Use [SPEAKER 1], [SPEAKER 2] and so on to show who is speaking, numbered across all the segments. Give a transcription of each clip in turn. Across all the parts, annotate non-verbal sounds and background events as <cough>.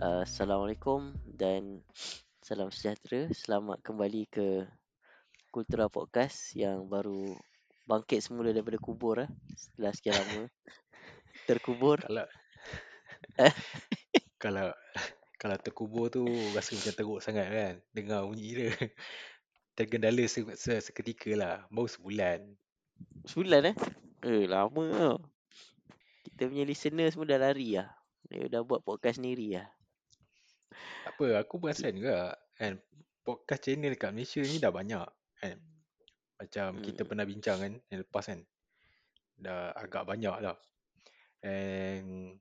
[SPEAKER 1] Uh, Assalamualaikum dan salam sejahtera. Selamat kembali ke Kultura Podcast yang baru bangkit semula daripada kubur eh. Setelah sekian lama <laughs> terkubur.
[SPEAKER 2] Kalau <laughs> kalau kalau terkubur tu rasa macam teruk sangat kan dengar bunyi dia. Tergendala se, se, seketika lah. Baru sebulan.
[SPEAKER 1] Sebulan eh? Eh, lama tau. Kita punya listener semua dah lari lah. Dia dah buat podcast sendiri lah.
[SPEAKER 2] Tak apa, aku perasan juga kan podcast channel kat Malaysia ni dah banyak kan. Macam
[SPEAKER 1] Hmm.
[SPEAKER 2] kita pernah bincang kan yang lepas kan. Dah agak banyak dah. And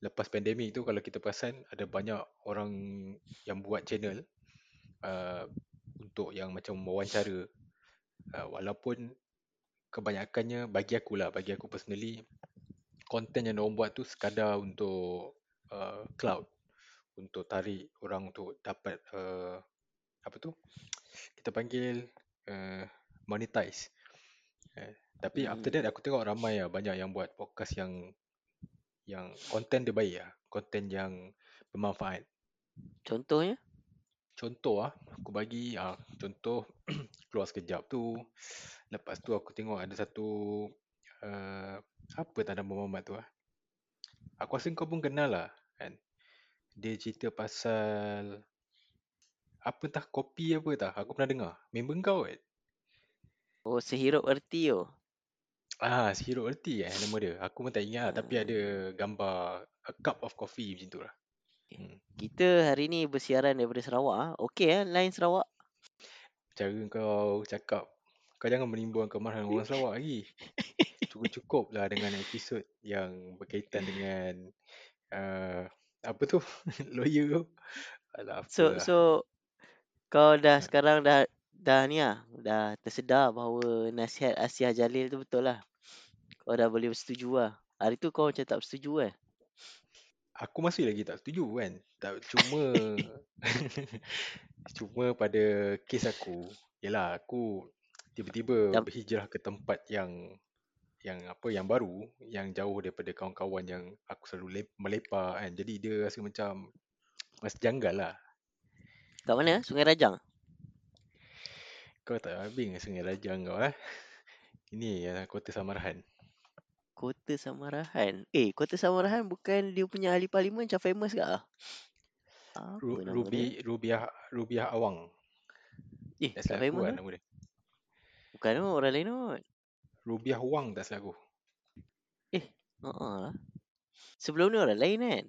[SPEAKER 2] lepas pandemik tu kalau kita perasan ada banyak orang yang buat channel uh, untuk yang macam wawancara uh, walaupun kebanyakannya bagi aku lah bagi aku personally konten yang diorang buat tu sekadar untuk uh, cloud untuk tarik orang untuk dapat uh, apa tu kita panggil uh, monetize uh, tapi
[SPEAKER 1] Hmm.
[SPEAKER 2] after that aku tengok ramai lah banyak yang buat podcast yang yang konten dia baik lah konten yang bermanfaat
[SPEAKER 1] Contohnya?
[SPEAKER 2] Contoh ah, aku bagi ah contoh <clears throat> keluar sekejap tu. Lepas tu aku tengok ada satu uh, apa tak nama Muhammad tu ah. Aku rasa kau pun kenal lah kan. Dia cerita pasal apa tah kopi apa tah. Aku pernah dengar. Member kau kan?
[SPEAKER 1] Oh, sehirup erti tu.
[SPEAKER 2] Ah, Sirup Erti eh nama dia. Aku pun tak ingat lah, tapi
[SPEAKER 1] Hmm.
[SPEAKER 2] ada gambar a cup of coffee macam tu lah. Hmm.
[SPEAKER 1] Kita hari ni bersiaran daripada Sarawak ah. Okey eh, line Sarawak.
[SPEAKER 2] Cara kau cakap kau jangan menimbulkan kemarahan orang Sarawak lagi. <laughs> Cukup-cukup lah dengan episod yang berkaitan dengan uh, apa tu <laughs> lawyer tu. Alah apa
[SPEAKER 1] So
[SPEAKER 2] lah.
[SPEAKER 1] so kau dah
[SPEAKER 2] Ha.
[SPEAKER 1] sekarang dah dah ni ah, dah tersedar bahawa nasihat Asia Jalil tu betul lah. Kau dah boleh bersetuju lah. Hari tu kau macam tak bersetuju kan?
[SPEAKER 2] Aku masih lagi tak setuju kan. Tak cuma <laughs> cuma pada kes aku yalah aku tiba-tiba berhijrah ke tempat yang yang apa yang baru yang jauh daripada kawan-kawan yang aku selalu lep, melepak kan. Jadi dia rasa macam masih janggal lah.
[SPEAKER 1] Kat mana? Sungai Rajang?
[SPEAKER 2] Kau tak habis Sungai Rajang kau eh. <laughs> Ini uh, Kota Samarahan.
[SPEAKER 1] Kota Samarahan. Eh, Kota Samarahan bukan dia punya ahli parlimen macam famous ke ah?
[SPEAKER 2] Ru,
[SPEAKER 1] nama dia?
[SPEAKER 2] Rubi Rubiah Rubiah Awang.
[SPEAKER 1] Eh,
[SPEAKER 2] Tak
[SPEAKER 1] famous
[SPEAKER 2] kan nama dia.
[SPEAKER 1] Bukan orang lain kot.
[SPEAKER 2] Rubiah Wang tak aku.
[SPEAKER 1] Uh-uh lah. Sebelum ni orang lain kan?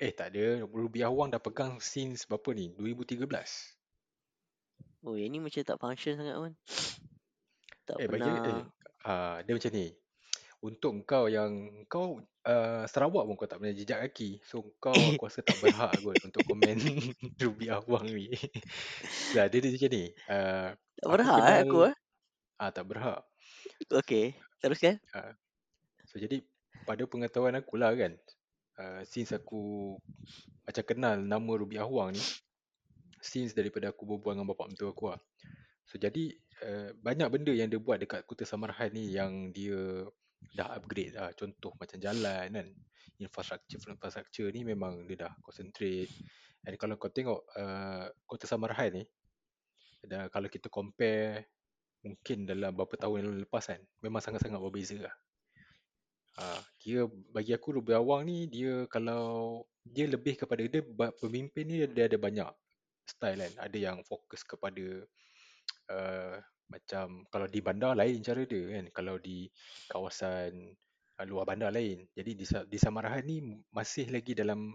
[SPEAKER 2] Eh tak ada. Rubiah Wang dah pegang since berapa ni? 2013.
[SPEAKER 1] Oh, yang ni macam tak function sangat pun. <sniffs> Tak
[SPEAKER 2] Eh bagi
[SPEAKER 1] pernah.
[SPEAKER 2] eh uh, dia macam ni. Untuk kau yang kau uh, Sarawak pun kau tak pernah jejak kaki. So kau aku rasa tak berhak kot untuk komen <laughs> Rubiah Wang ni. <laughs> lah dia, dia macam ni. Uh,
[SPEAKER 1] Tak
[SPEAKER 2] aku
[SPEAKER 1] berhak eh
[SPEAKER 2] kenal
[SPEAKER 1] aku eh.
[SPEAKER 2] ah tak berhak.
[SPEAKER 1] Okay, teruskan.
[SPEAKER 2] Uh, so jadi pada pengetahuan aku lah kan. Uh, since aku macam kenal nama Rubiah Wang ni since daripada aku berbual dengan bapak mentua aku lah. So jadi uh, banyak benda yang dia buat dekat Kota Samarahan ni yang dia dah upgrade lah. Contoh macam jalan kan. Infrastruktur infrastruktur ni memang dia dah concentrate. And kalau kau tengok uh, Kota Samarahan ni dan kalau kita compare mungkin dalam beberapa tahun yang lepas kan memang sangat-sangat berbeza lah. Uh, kira bagi aku Ruby Awang ni dia kalau dia lebih kepada dia pemimpin ni dia ada banyak style kan. Ada yang fokus kepada uh, macam kalau di bandar lain cara dia kan. Kalau di kawasan uh, luar bandar lain. Jadi di, di Samarahan ni masih lagi dalam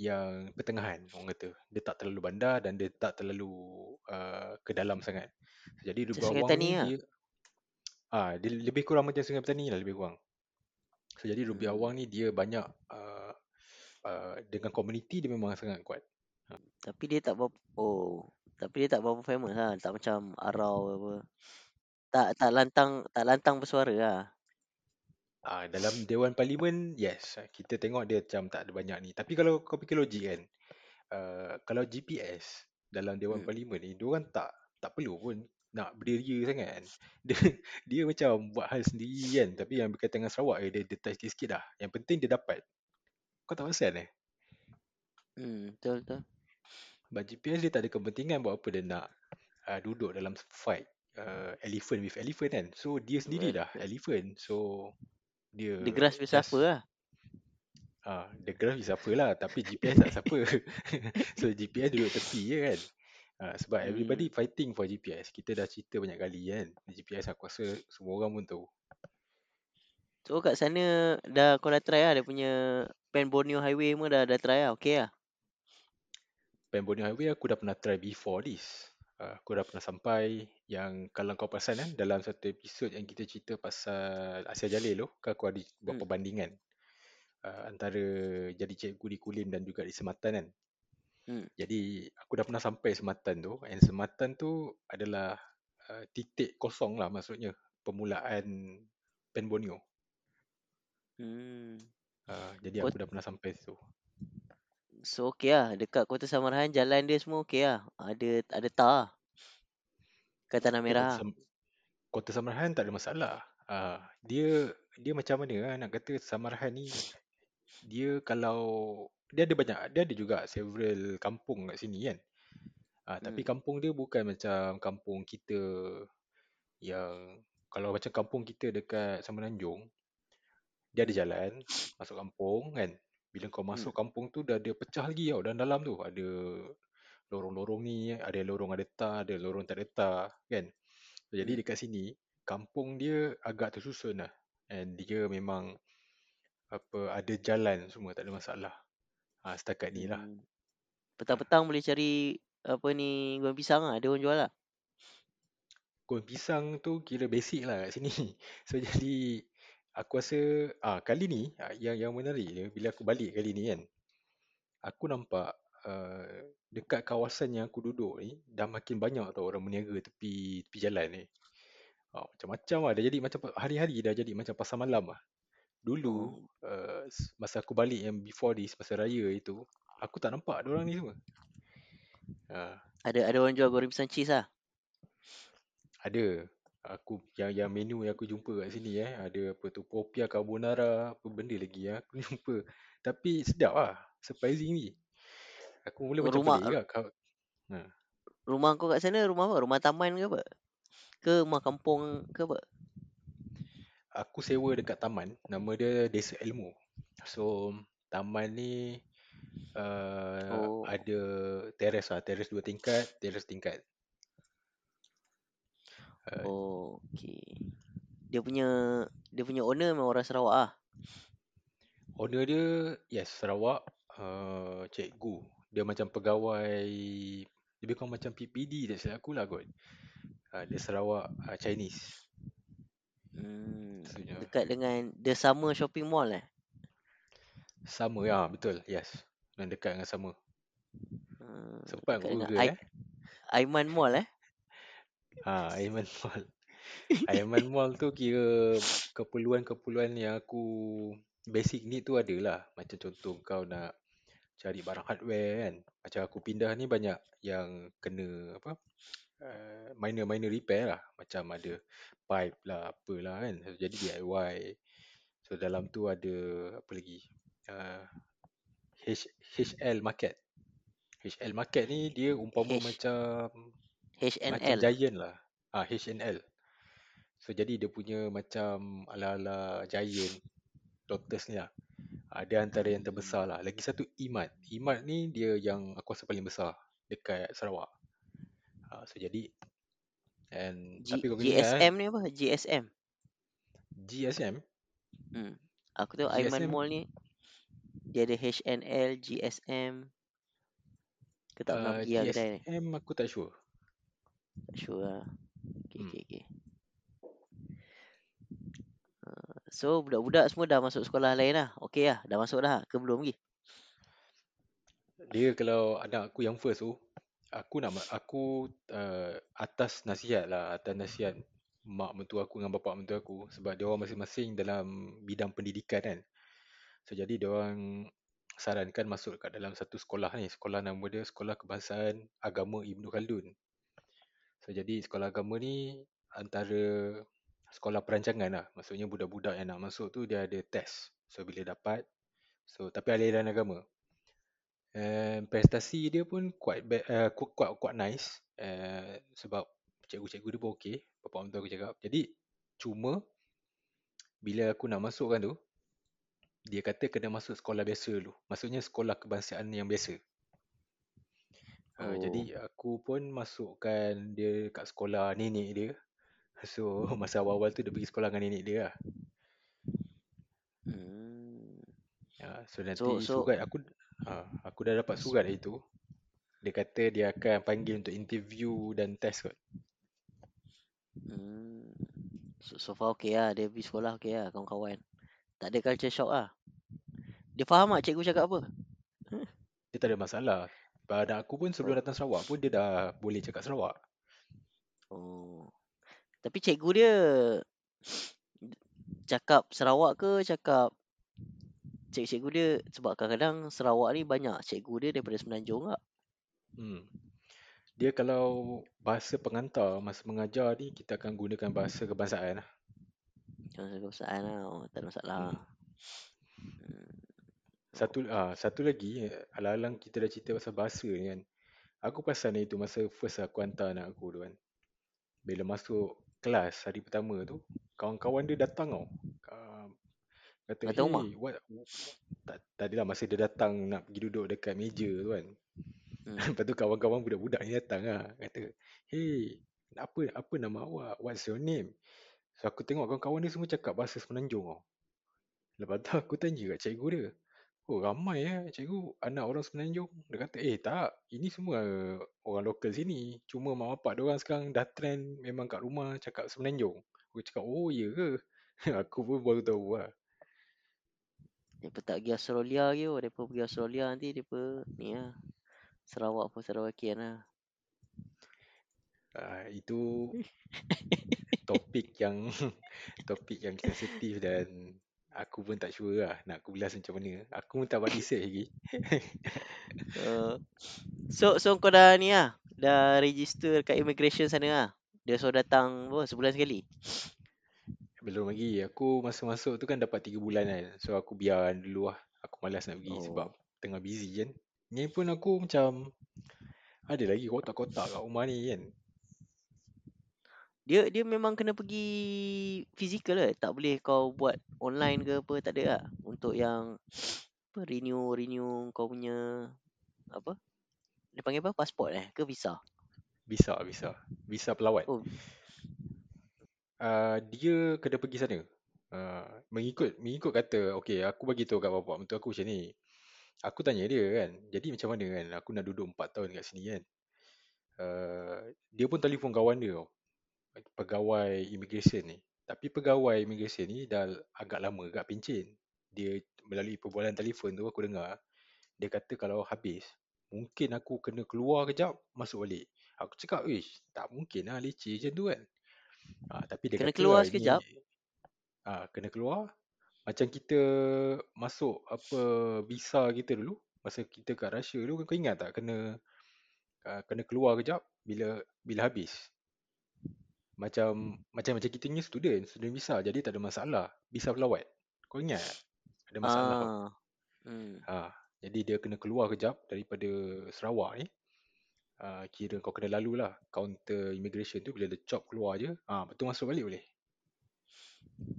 [SPEAKER 2] yang pertengahan orang kata. Dia tak terlalu bandar dan dia tak terlalu uh, ke dalam sangat. Jadi
[SPEAKER 1] Sungai
[SPEAKER 2] Awang
[SPEAKER 1] Tani
[SPEAKER 2] ni
[SPEAKER 1] lah.
[SPEAKER 2] dia ah dia lebih kurang macam Sungai Petani lah lebih kurang. So jadi
[SPEAKER 1] Hmm.
[SPEAKER 2] Awang ni dia banyak uh, uh, dengan komuniti dia memang sangat kuat.
[SPEAKER 1] Tapi dia tak berapa oh, tapi dia tak berapa famous lah, tak macam Arau apa. Tak tak lantang tak lantang bersuara lah.
[SPEAKER 2] Ah dalam Dewan Parlimen yes kita tengok dia macam tak ada banyak ni. Tapi kalau kau fikir logik kan uh, kalau GPS dalam Dewan
[SPEAKER 1] Hmm.
[SPEAKER 2] Parlimen ni dia orang tak tak perlu pun nak berderia sangat kan. <laughs> Dia dia macam buat hal sendiri kan tapi yang berkaitan dengan Sarawak eh, dia, dia touch sikit dah. Yang penting dia dapat. Kau tak perasan eh?
[SPEAKER 1] Hmm, betul betul.
[SPEAKER 2] But GPS dia tak ada kepentingan buat apa dia nak uh, duduk dalam fight uh, elephant with elephant kan. So dia sendiri dah elephant. So dia
[SPEAKER 1] The grass with siapa lah.
[SPEAKER 2] Ah, the graph is siapa lah Tapi GPS tak siapa <laughs> So GPS duduk tepi je kan ah, Sebab
[SPEAKER 1] Hmm.
[SPEAKER 2] everybody fighting for GPS Kita dah cerita banyak kali kan GPS aku rasa semua orang pun tahu
[SPEAKER 1] So kat sana dah kau dah try lah dia punya Pan Borneo Highway semua dah dah try lah. Okay lah.
[SPEAKER 2] Pan Borneo Highway aku dah pernah try before this ah, Aku dah pernah sampai Yang kalau kau perasan kan Dalam satu episod yang kita cerita pasal Asia Jalil tu kan Aku ada buat
[SPEAKER 1] Hmm.
[SPEAKER 2] perbandingan ah, Antara jadi cikgu di Kulim dan juga di Sematan kan
[SPEAKER 1] Hmm.
[SPEAKER 2] Jadi aku dah pernah sampai Sematan tu and Sematan tu adalah uh, titik kosong lah maksudnya permulaan Pan Borneo.
[SPEAKER 1] Hmm.
[SPEAKER 2] Uh, jadi
[SPEAKER 1] Kau-
[SPEAKER 2] aku dah pernah sampai situ.
[SPEAKER 1] So okay lah. Dekat Kota Samarahan jalan dia semua okay lah. Ada ada tar lah. Kat Tanah Merah
[SPEAKER 2] Kota. Sam- Kota Samarahan tak ada masalah. Uh, dia dia macam mana lah nak kata Samarahan ni dia kalau dia ada banyak dia ada juga several kampung kat sini kan. Uh, tapi kampung dia bukan macam kampung kita yang kalau macam kampung kita dekat Semenanjung dia ada jalan masuk kampung kan bila kau masuk kampung tu dah ada pecah lagi tau dalam dalam tu ada lorong-lorong ni ada lorong ada tar ada lorong tak ada tar kan so, jadi
[SPEAKER 1] Hmm.
[SPEAKER 2] dekat sini kampung dia agak tersusun lah and dia memang apa ada jalan semua tak ada masalah ha, setakat ni lah
[SPEAKER 1] Hmm. Petang-petang boleh cari apa ni goreng pisang lah. Ada orang jual lah.
[SPEAKER 2] Goreng pisang tu kira basic lah kat sini. <laughs> So jadi aku rasa ah kali ni ah, yang yang menarik dia bila aku balik kali ni kan. Aku nampak uh, dekat kawasan yang aku duduk ni dah makin banyak tau orang berniaga tepi tepi jalan ni. Ah, macam-macam lah dah jadi macam pa- hari-hari dah jadi macam pasar malam lah. Dulu
[SPEAKER 1] Oh.
[SPEAKER 2] uh, s- masa aku balik yang before this masa raya itu aku tak nampak ada orang ni semua. Ah,
[SPEAKER 1] Ada ada orang jual goreng pisang cheese lah.
[SPEAKER 2] Ada. Aku yang yang menu yang aku jumpa kat sini eh, ada apa tu popia carbonara, apa benda lagi ya, aku <laughs> jumpa. Tapi sedap lah, surprisingly. Aku mula macam
[SPEAKER 1] Rumah-
[SPEAKER 2] juga. Kau,
[SPEAKER 1] Rumah kau kat sana rumah apa? Rumah taman ke apa? Ke rumah kampung ke apa?
[SPEAKER 2] aku sewa dekat taman, nama dia Desa Ilmu. So, taman ni uh,
[SPEAKER 1] Oh.
[SPEAKER 2] ada teres lah, teres dua tingkat, teres tingkat.
[SPEAKER 1] Oh, okey. Dia punya dia punya owner memang orang Sarawak ah.
[SPEAKER 2] Owner dia, yes, Sarawak, uh, cikgu. Dia macam pegawai, lebih kurang macam PPD tak silap aku lah kot. Uh, dia Sarawak uh, Chinese.
[SPEAKER 1] Hmm.
[SPEAKER 2] Maksudnya,
[SPEAKER 1] Dekat dengan The Summer Shopping Mall eh.
[SPEAKER 2] sama ya, betul, yes. Dan dekat dengan sama.
[SPEAKER 1] Hmm,
[SPEAKER 2] Sempat aku Google
[SPEAKER 1] Ai-
[SPEAKER 2] eh.
[SPEAKER 1] Aiman Mall eh.
[SPEAKER 2] Ha, Aiman <laughs> Mall. Aiman Mall tu kira keperluan-keperluan yang aku basic need tu ada lah. Macam contoh kau nak cari barang hardware kan. Macam aku pindah ni banyak yang kena apa uh, minor-minor repair lah. Macam ada pipe lah, apalah kan. So, jadi DIY. So dalam tu ada apa lagi? Uh, H, HL Market. HL Market ni dia umpama
[SPEAKER 1] H-
[SPEAKER 2] macam macam
[SPEAKER 1] HNL.
[SPEAKER 2] Giant lah. Ah H&L. So jadi dia punya macam ala-ala Giant Lotus ni lah. Ah, dia antara yang terbesar lah. Lagi satu Imat. Imat ni dia yang aku rasa paling besar dekat Sarawak. Ah, so jadi and
[SPEAKER 1] G-
[SPEAKER 2] tapi kau kena ingat eh,
[SPEAKER 1] GSM ni apa? GSM.
[SPEAKER 2] GSM
[SPEAKER 1] Hmm. Aku tahu Aiman
[SPEAKER 2] GSM
[SPEAKER 1] Mall ni dia ada HNL, GSM. Ke tak pernah
[SPEAKER 2] uh,
[SPEAKER 1] pergi lah kedai ni.
[SPEAKER 2] GSM aku tak sure.
[SPEAKER 1] Tak sure lah. Okay,
[SPEAKER 2] Hmm.
[SPEAKER 1] okay, okay. Uh, So budak-budak semua dah masuk sekolah lain lah. Okay lah. Dah masuk dah ke belum lagi?
[SPEAKER 2] Dia kalau anak aku yang first tu aku nak ma- aku uh, atas nasihat lah, atas nasihat mak mentua aku dengan bapak mentua aku sebab dia orang masing-masing dalam bidang pendidikan kan. So jadi dia orang sarankan masuk kat dalam satu sekolah ni. Sekolah nama dia Sekolah Kebangsaan Agama Ibnu Khaldun. Jadi sekolah agama ni antara sekolah perancangan lah. Maksudnya budak-budak yang nak masuk tu dia ada test. So bila dapat, so tapi aliran agama. And prestasi dia pun quite uh, quite, quite, nice. Uh, sebab cikgu-cikgu dia pun okey. Bapak mentua aku cakap. Jadi, cuma bila aku nak masukkan tu, dia kata kena masuk sekolah biasa dulu. Maksudnya sekolah kebangsaan yang biasa. Uh,
[SPEAKER 1] Oh.
[SPEAKER 2] Jadi aku pun masukkan dia kat sekolah nenek dia. <laughs> So masa awal-awal tu dia pergi sekolah dengan nenek dia lah.
[SPEAKER 1] Hmm.
[SPEAKER 2] Ya, so nanti
[SPEAKER 1] So- so-
[SPEAKER 2] surat aku ha, aku dah dapat surat hari tu. Dia kata dia akan panggil untuk interview dan test kot.
[SPEAKER 1] Hmm. So, so far okey lah. Dia pergi sekolah okey lah kawan-kawan. Tak ada culture shock lah. Dia faham tak cikgu cakap apa?
[SPEAKER 2] Dia tak ada masalah. Pada aku pun sebelum
[SPEAKER 1] Oh.
[SPEAKER 2] datang Sarawak pun dia dah boleh cakap Sarawak.
[SPEAKER 1] Oh. Tapi cikgu dia cakap Sarawak ke cakap cikgu-cikgu dia sebab kadang-kadang Sarawak ni banyak cikgu dia daripada Semenanjung tak?
[SPEAKER 2] Hmm. Dia kalau bahasa pengantar masa mengajar ni kita akan gunakan bahasa kebangsaan lah.
[SPEAKER 1] Jangan kebangsaan lah. Oh, tak ada masalah.
[SPEAKER 2] Hmm.
[SPEAKER 1] Hmm.
[SPEAKER 2] Satu ah satu lagi eh, alang-alang kita dah cerita pasal bahasa ni kan. Aku perasan itu masa first aku hantar anak aku tu kan. Bila masuk kelas hari pertama tu, kawan-kawan dia datang tau. Uh, kata,
[SPEAKER 1] Datang rumah?
[SPEAKER 2] hey, what, tak, tadi lah masa dia datang nak pergi duduk dekat meja tu kan.
[SPEAKER 1] Hmm. <laughs>
[SPEAKER 2] Lepas tu kawan-kawan budak-budak ni datang lah. Kata, hey, apa apa nama awak? What's your name? So aku tengok kawan-kawan dia semua cakap bahasa Semenanjung tau. Lepas tu aku tanya kat cikgu dia. Oh ramai ya cikgu anak orang Semenanjung. Dia kata eh tak ini semua orang lokal sini. Cuma mak bapak dia orang sekarang dah trend memang kat rumah cakap Semenanjung. Aku cakap oh ya ke? <laughs> aku pun baru tahu lah.
[SPEAKER 1] Pun tak pergi Australia. Dia pun pergi Australia nanti pun ni lah. Sarawak pun Sarawakian lah.
[SPEAKER 2] Uh, itu <laughs> topik yang <laughs> topik yang sensitif dan aku pun tak sure lah nak aku ulas macam mana. Aku pun tak buat research lagi. <laughs>
[SPEAKER 1] Uh, so so kau dah ni lah. Dah register kat immigration sana lah. Dia suruh datang apa, sebulan sekali.
[SPEAKER 2] Belum lagi. Aku masa masuk tu kan dapat 3 bulan kan. So aku biar dulu lah. Aku malas nak pergi
[SPEAKER 1] Oh.
[SPEAKER 2] sebab tengah busy kan. Ni pun aku macam ada lagi kotak-kotak kat rumah ni kan.
[SPEAKER 1] Dia dia memang kena pergi fizikal lah. Tak boleh kau buat online ke apa. Tak ada lah. Untuk yang <sniffs> apa, renew renew kau punya apa? Dia panggil apa? Pasport eh? Ke visa?
[SPEAKER 2] Visa, visa. Visa pelawat.
[SPEAKER 1] Oh,
[SPEAKER 2] Uh, dia kena pergi sana. Uh, mengikut mengikut kata, okay aku bagi tahu kat bapak mentua aku macam ni. Aku tanya dia kan, jadi macam mana kan aku nak duduk 4 tahun kat sini kan. Uh, dia pun telefon kawan dia tau. Pegawai immigration ni. Tapi pegawai immigration ni dah agak lama, agak pencen. Dia melalui perbualan telefon tu aku dengar. Dia kata kalau habis, mungkin aku kena keluar kejap, masuk balik. Aku cakap, wish, tak mungkin lah leceh macam tu kan. Ha, tapi dia
[SPEAKER 1] Kena
[SPEAKER 2] kata
[SPEAKER 1] keluar
[SPEAKER 2] lah, ini-
[SPEAKER 1] sekejap?
[SPEAKER 2] Ah, kena keluar. Macam kita masuk apa visa kita dulu, masa kita kat Russia dulu kau ingat tak kena uh, kena keluar kejap bila bila habis. Macam macam macam kita ni student, student visa jadi tak ada masalah. Visa pelawat. Kau ingat? Ada masalah.
[SPEAKER 1] Ah. Hmm.
[SPEAKER 2] Ha, jadi dia kena keluar kejap daripada Sarawak ni. Uh, kira kau kena lalu lah counter immigration tu bila dia chop keluar je. Ah, ha, betul masuk balik boleh.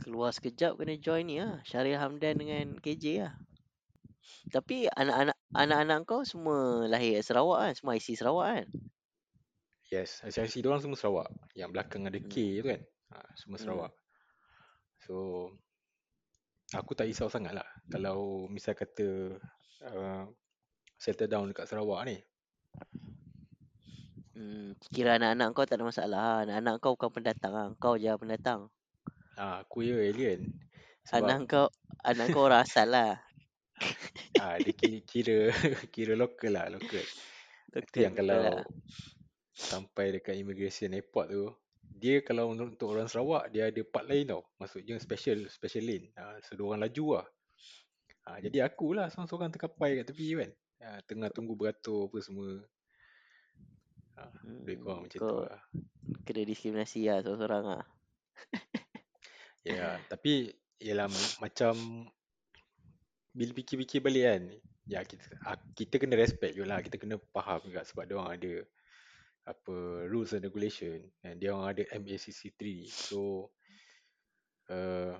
[SPEAKER 1] Keluar sekejap kena join ni lah. Syaril Hamdan dengan KJ lah. Tapi anak-anak anak-anak kau semua lahir Sarawak kan? Semua IC Sarawak kan?
[SPEAKER 2] Yes, IC dia orang semua Sarawak. Yang belakang ada K
[SPEAKER 1] Hmm.
[SPEAKER 2] tu kan. Ha, semua
[SPEAKER 1] Hmm.
[SPEAKER 2] Sarawak. So aku tak risau sangat lah kalau misal kata uh, settle down dekat Sarawak ni.
[SPEAKER 1] Hmm. Kira anak-anak kau tak ada masalah lah. Anak-anak kau bukan pendatang lah. Kau je pendatang.
[SPEAKER 2] Ha, aku ya alien. Sebab
[SPEAKER 1] Anak kau anak kau orang asal lah. <laughs>
[SPEAKER 2] ha, dia kira, kira kira local lah, local. Itu yang kalau
[SPEAKER 1] lah.
[SPEAKER 2] Sampai dekat immigration airport tu, dia kalau untuk orang Sarawak dia ada part lain tau. Maksudnya special special lane. Ha, so dia orang laju lah. Ha, jadi aku lah seorang-seorang terkapai kat tepi kan. Ha, tengah tunggu beratur apa semua. Ha, lebih kurang
[SPEAKER 1] Hmm.
[SPEAKER 2] macam tu lah.
[SPEAKER 1] kena diskriminasi lah seorang-seorang lah. <laughs>
[SPEAKER 2] Ya, tapi ialah macam bila fikir-fikir balik kan, ya kita ah, kita kena respect je lah kita kena faham juga sebab dia orang ada apa rules and regulation. And dia orang ada MACC3 so uh,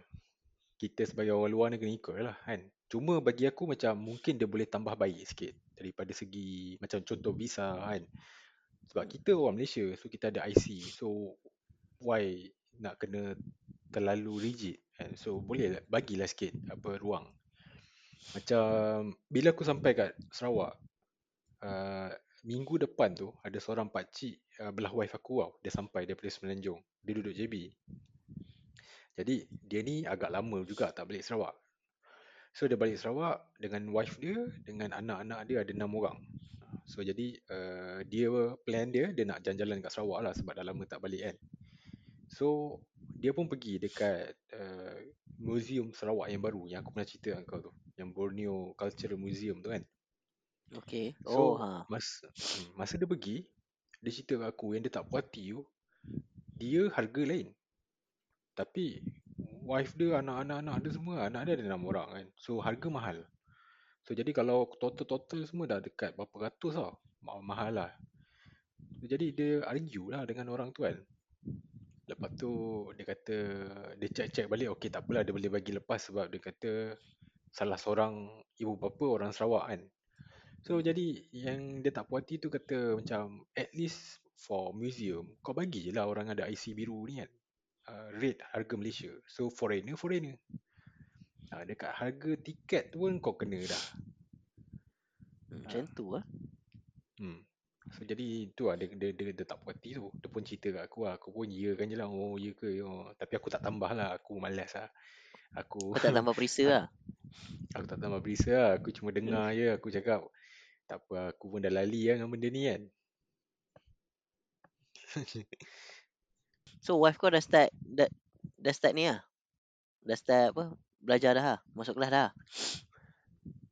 [SPEAKER 2] kita sebagai orang luar kena ikut lah kan? Cuma bagi aku macam mungkin dia boleh tambah baik sikit daripada segi macam contoh visa kan? Sebab kita orang Malaysia so kita ada IC so why nak kena terlalu rigid kan? So boleh lah bagilah sikit apa ruang. Macam bila aku sampai kat Sarawak uh, minggu depan tu ada seorang pakcik uh, belah wife aku tau. Dia sampai daripada Semenanjung dia duduk JB jadi dia ni agak lama juga tak balik Sarawak. So dia balik Sarawak dengan wife dia dengan anak-anak dia ada enam orang. So jadi uh, dia plan dia dia nak jalan-jalan kat Sarawak lah sebab dah lama tak balik kan. So dia pun pergi dekat uh, museum Sarawak yang baru yang aku pernah cerita dengan kau tu. Yang Borneo Cultural Museum tu kan
[SPEAKER 1] Okay.
[SPEAKER 2] So
[SPEAKER 1] Oh ha.
[SPEAKER 2] masa hmm, masa dia pergi dia cerita kat aku yang dia tak puas hati tu dia harga lain. Tapi wife dia anak-anak anak dia semua anak dia ada enam orang kan. So harga mahal. So jadi kalau total-total semua dah dekat berapa ratus tau. Ma- Mahal lah. So, jadi dia argue lah dengan orang tu kan. Lepas tu dia kata dia check-check balik okey tak apalah dia boleh bagi lepas sebab dia kata salah seorang ibu bapa orang Sarawak kan. So jadi yang dia tak puas hati tu kata macam at least for museum kau bagi je lah orang ada IC biru ni kan. Uh, rate harga Malaysia. So foreigner foreigner. Uh, dekat harga tiket tu pun kau kena dah.
[SPEAKER 1] Hmm, Macam tu lah.
[SPEAKER 2] Hmm. So jadi tu lah dia, dia, dia, dia tak puas hati tu. Dia pun cerita kat aku lah. Aku pun ya kan je lah. Oh ya ke. Oh. Tapi aku tak tambah lah. Aku malas lah. Aku
[SPEAKER 1] Kau tak tambah perisa <laughs> lah.
[SPEAKER 2] aku tak tambah berisa lah. Aku cuma dengar je. Aku cakap tak apa aku pun dah lali lah dengan benda ni kan.
[SPEAKER 1] So wife kau dah start dah, dah start ni lah. Dah start apa? Belajar dah lah. Masuk kelas dah.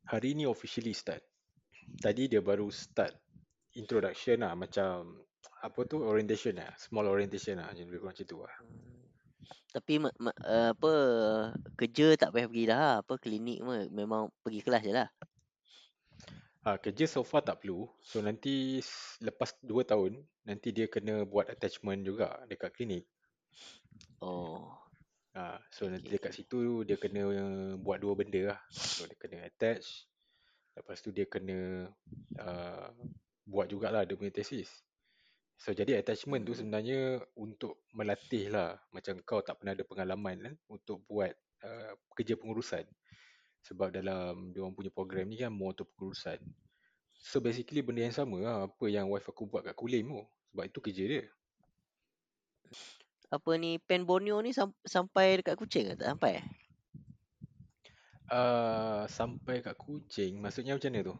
[SPEAKER 2] Hari ni officially start. Tadi dia baru start introduction lah macam apa tu orientation lah, small orientation lah macam lebih kurang macam tu lah.
[SPEAKER 1] Tapi ma, ma, uh, apa kerja tak payah pergi dah lah. Apa klinik mah memang pergi kelas je lah.
[SPEAKER 2] Ha, kerja so far tak perlu. So nanti lepas 2 tahun nanti dia kena buat attachment juga dekat klinik.
[SPEAKER 1] Oh.
[SPEAKER 2] Ha, so
[SPEAKER 1] Okay,
[SPEAKER 2] nanti dekat situ dia kena buat dua benda lah. So dia kena attach. Lepas tu dia kena uh, buat jugalah dia punya thesis. So jadi attachment tu sebenarnya untuk melatih lah macam kau tak pernah ada pengalaman kan untuk buat uh, kerja pengurusan. Sebab dalam dia orang punya program ni kan more tu pengurusan. So basically benda yang sama lah apa yang wife aku buat kat Kulim tu. Sebab itu kerja dia.
[SPEAKER 1] Apa ni pen Borneo ni sam, sampai dekat Kuching ke? Tak sampai eh?
[SPEAKER 2] Uh, sampai kat Kuching maksudnya macam mana tu?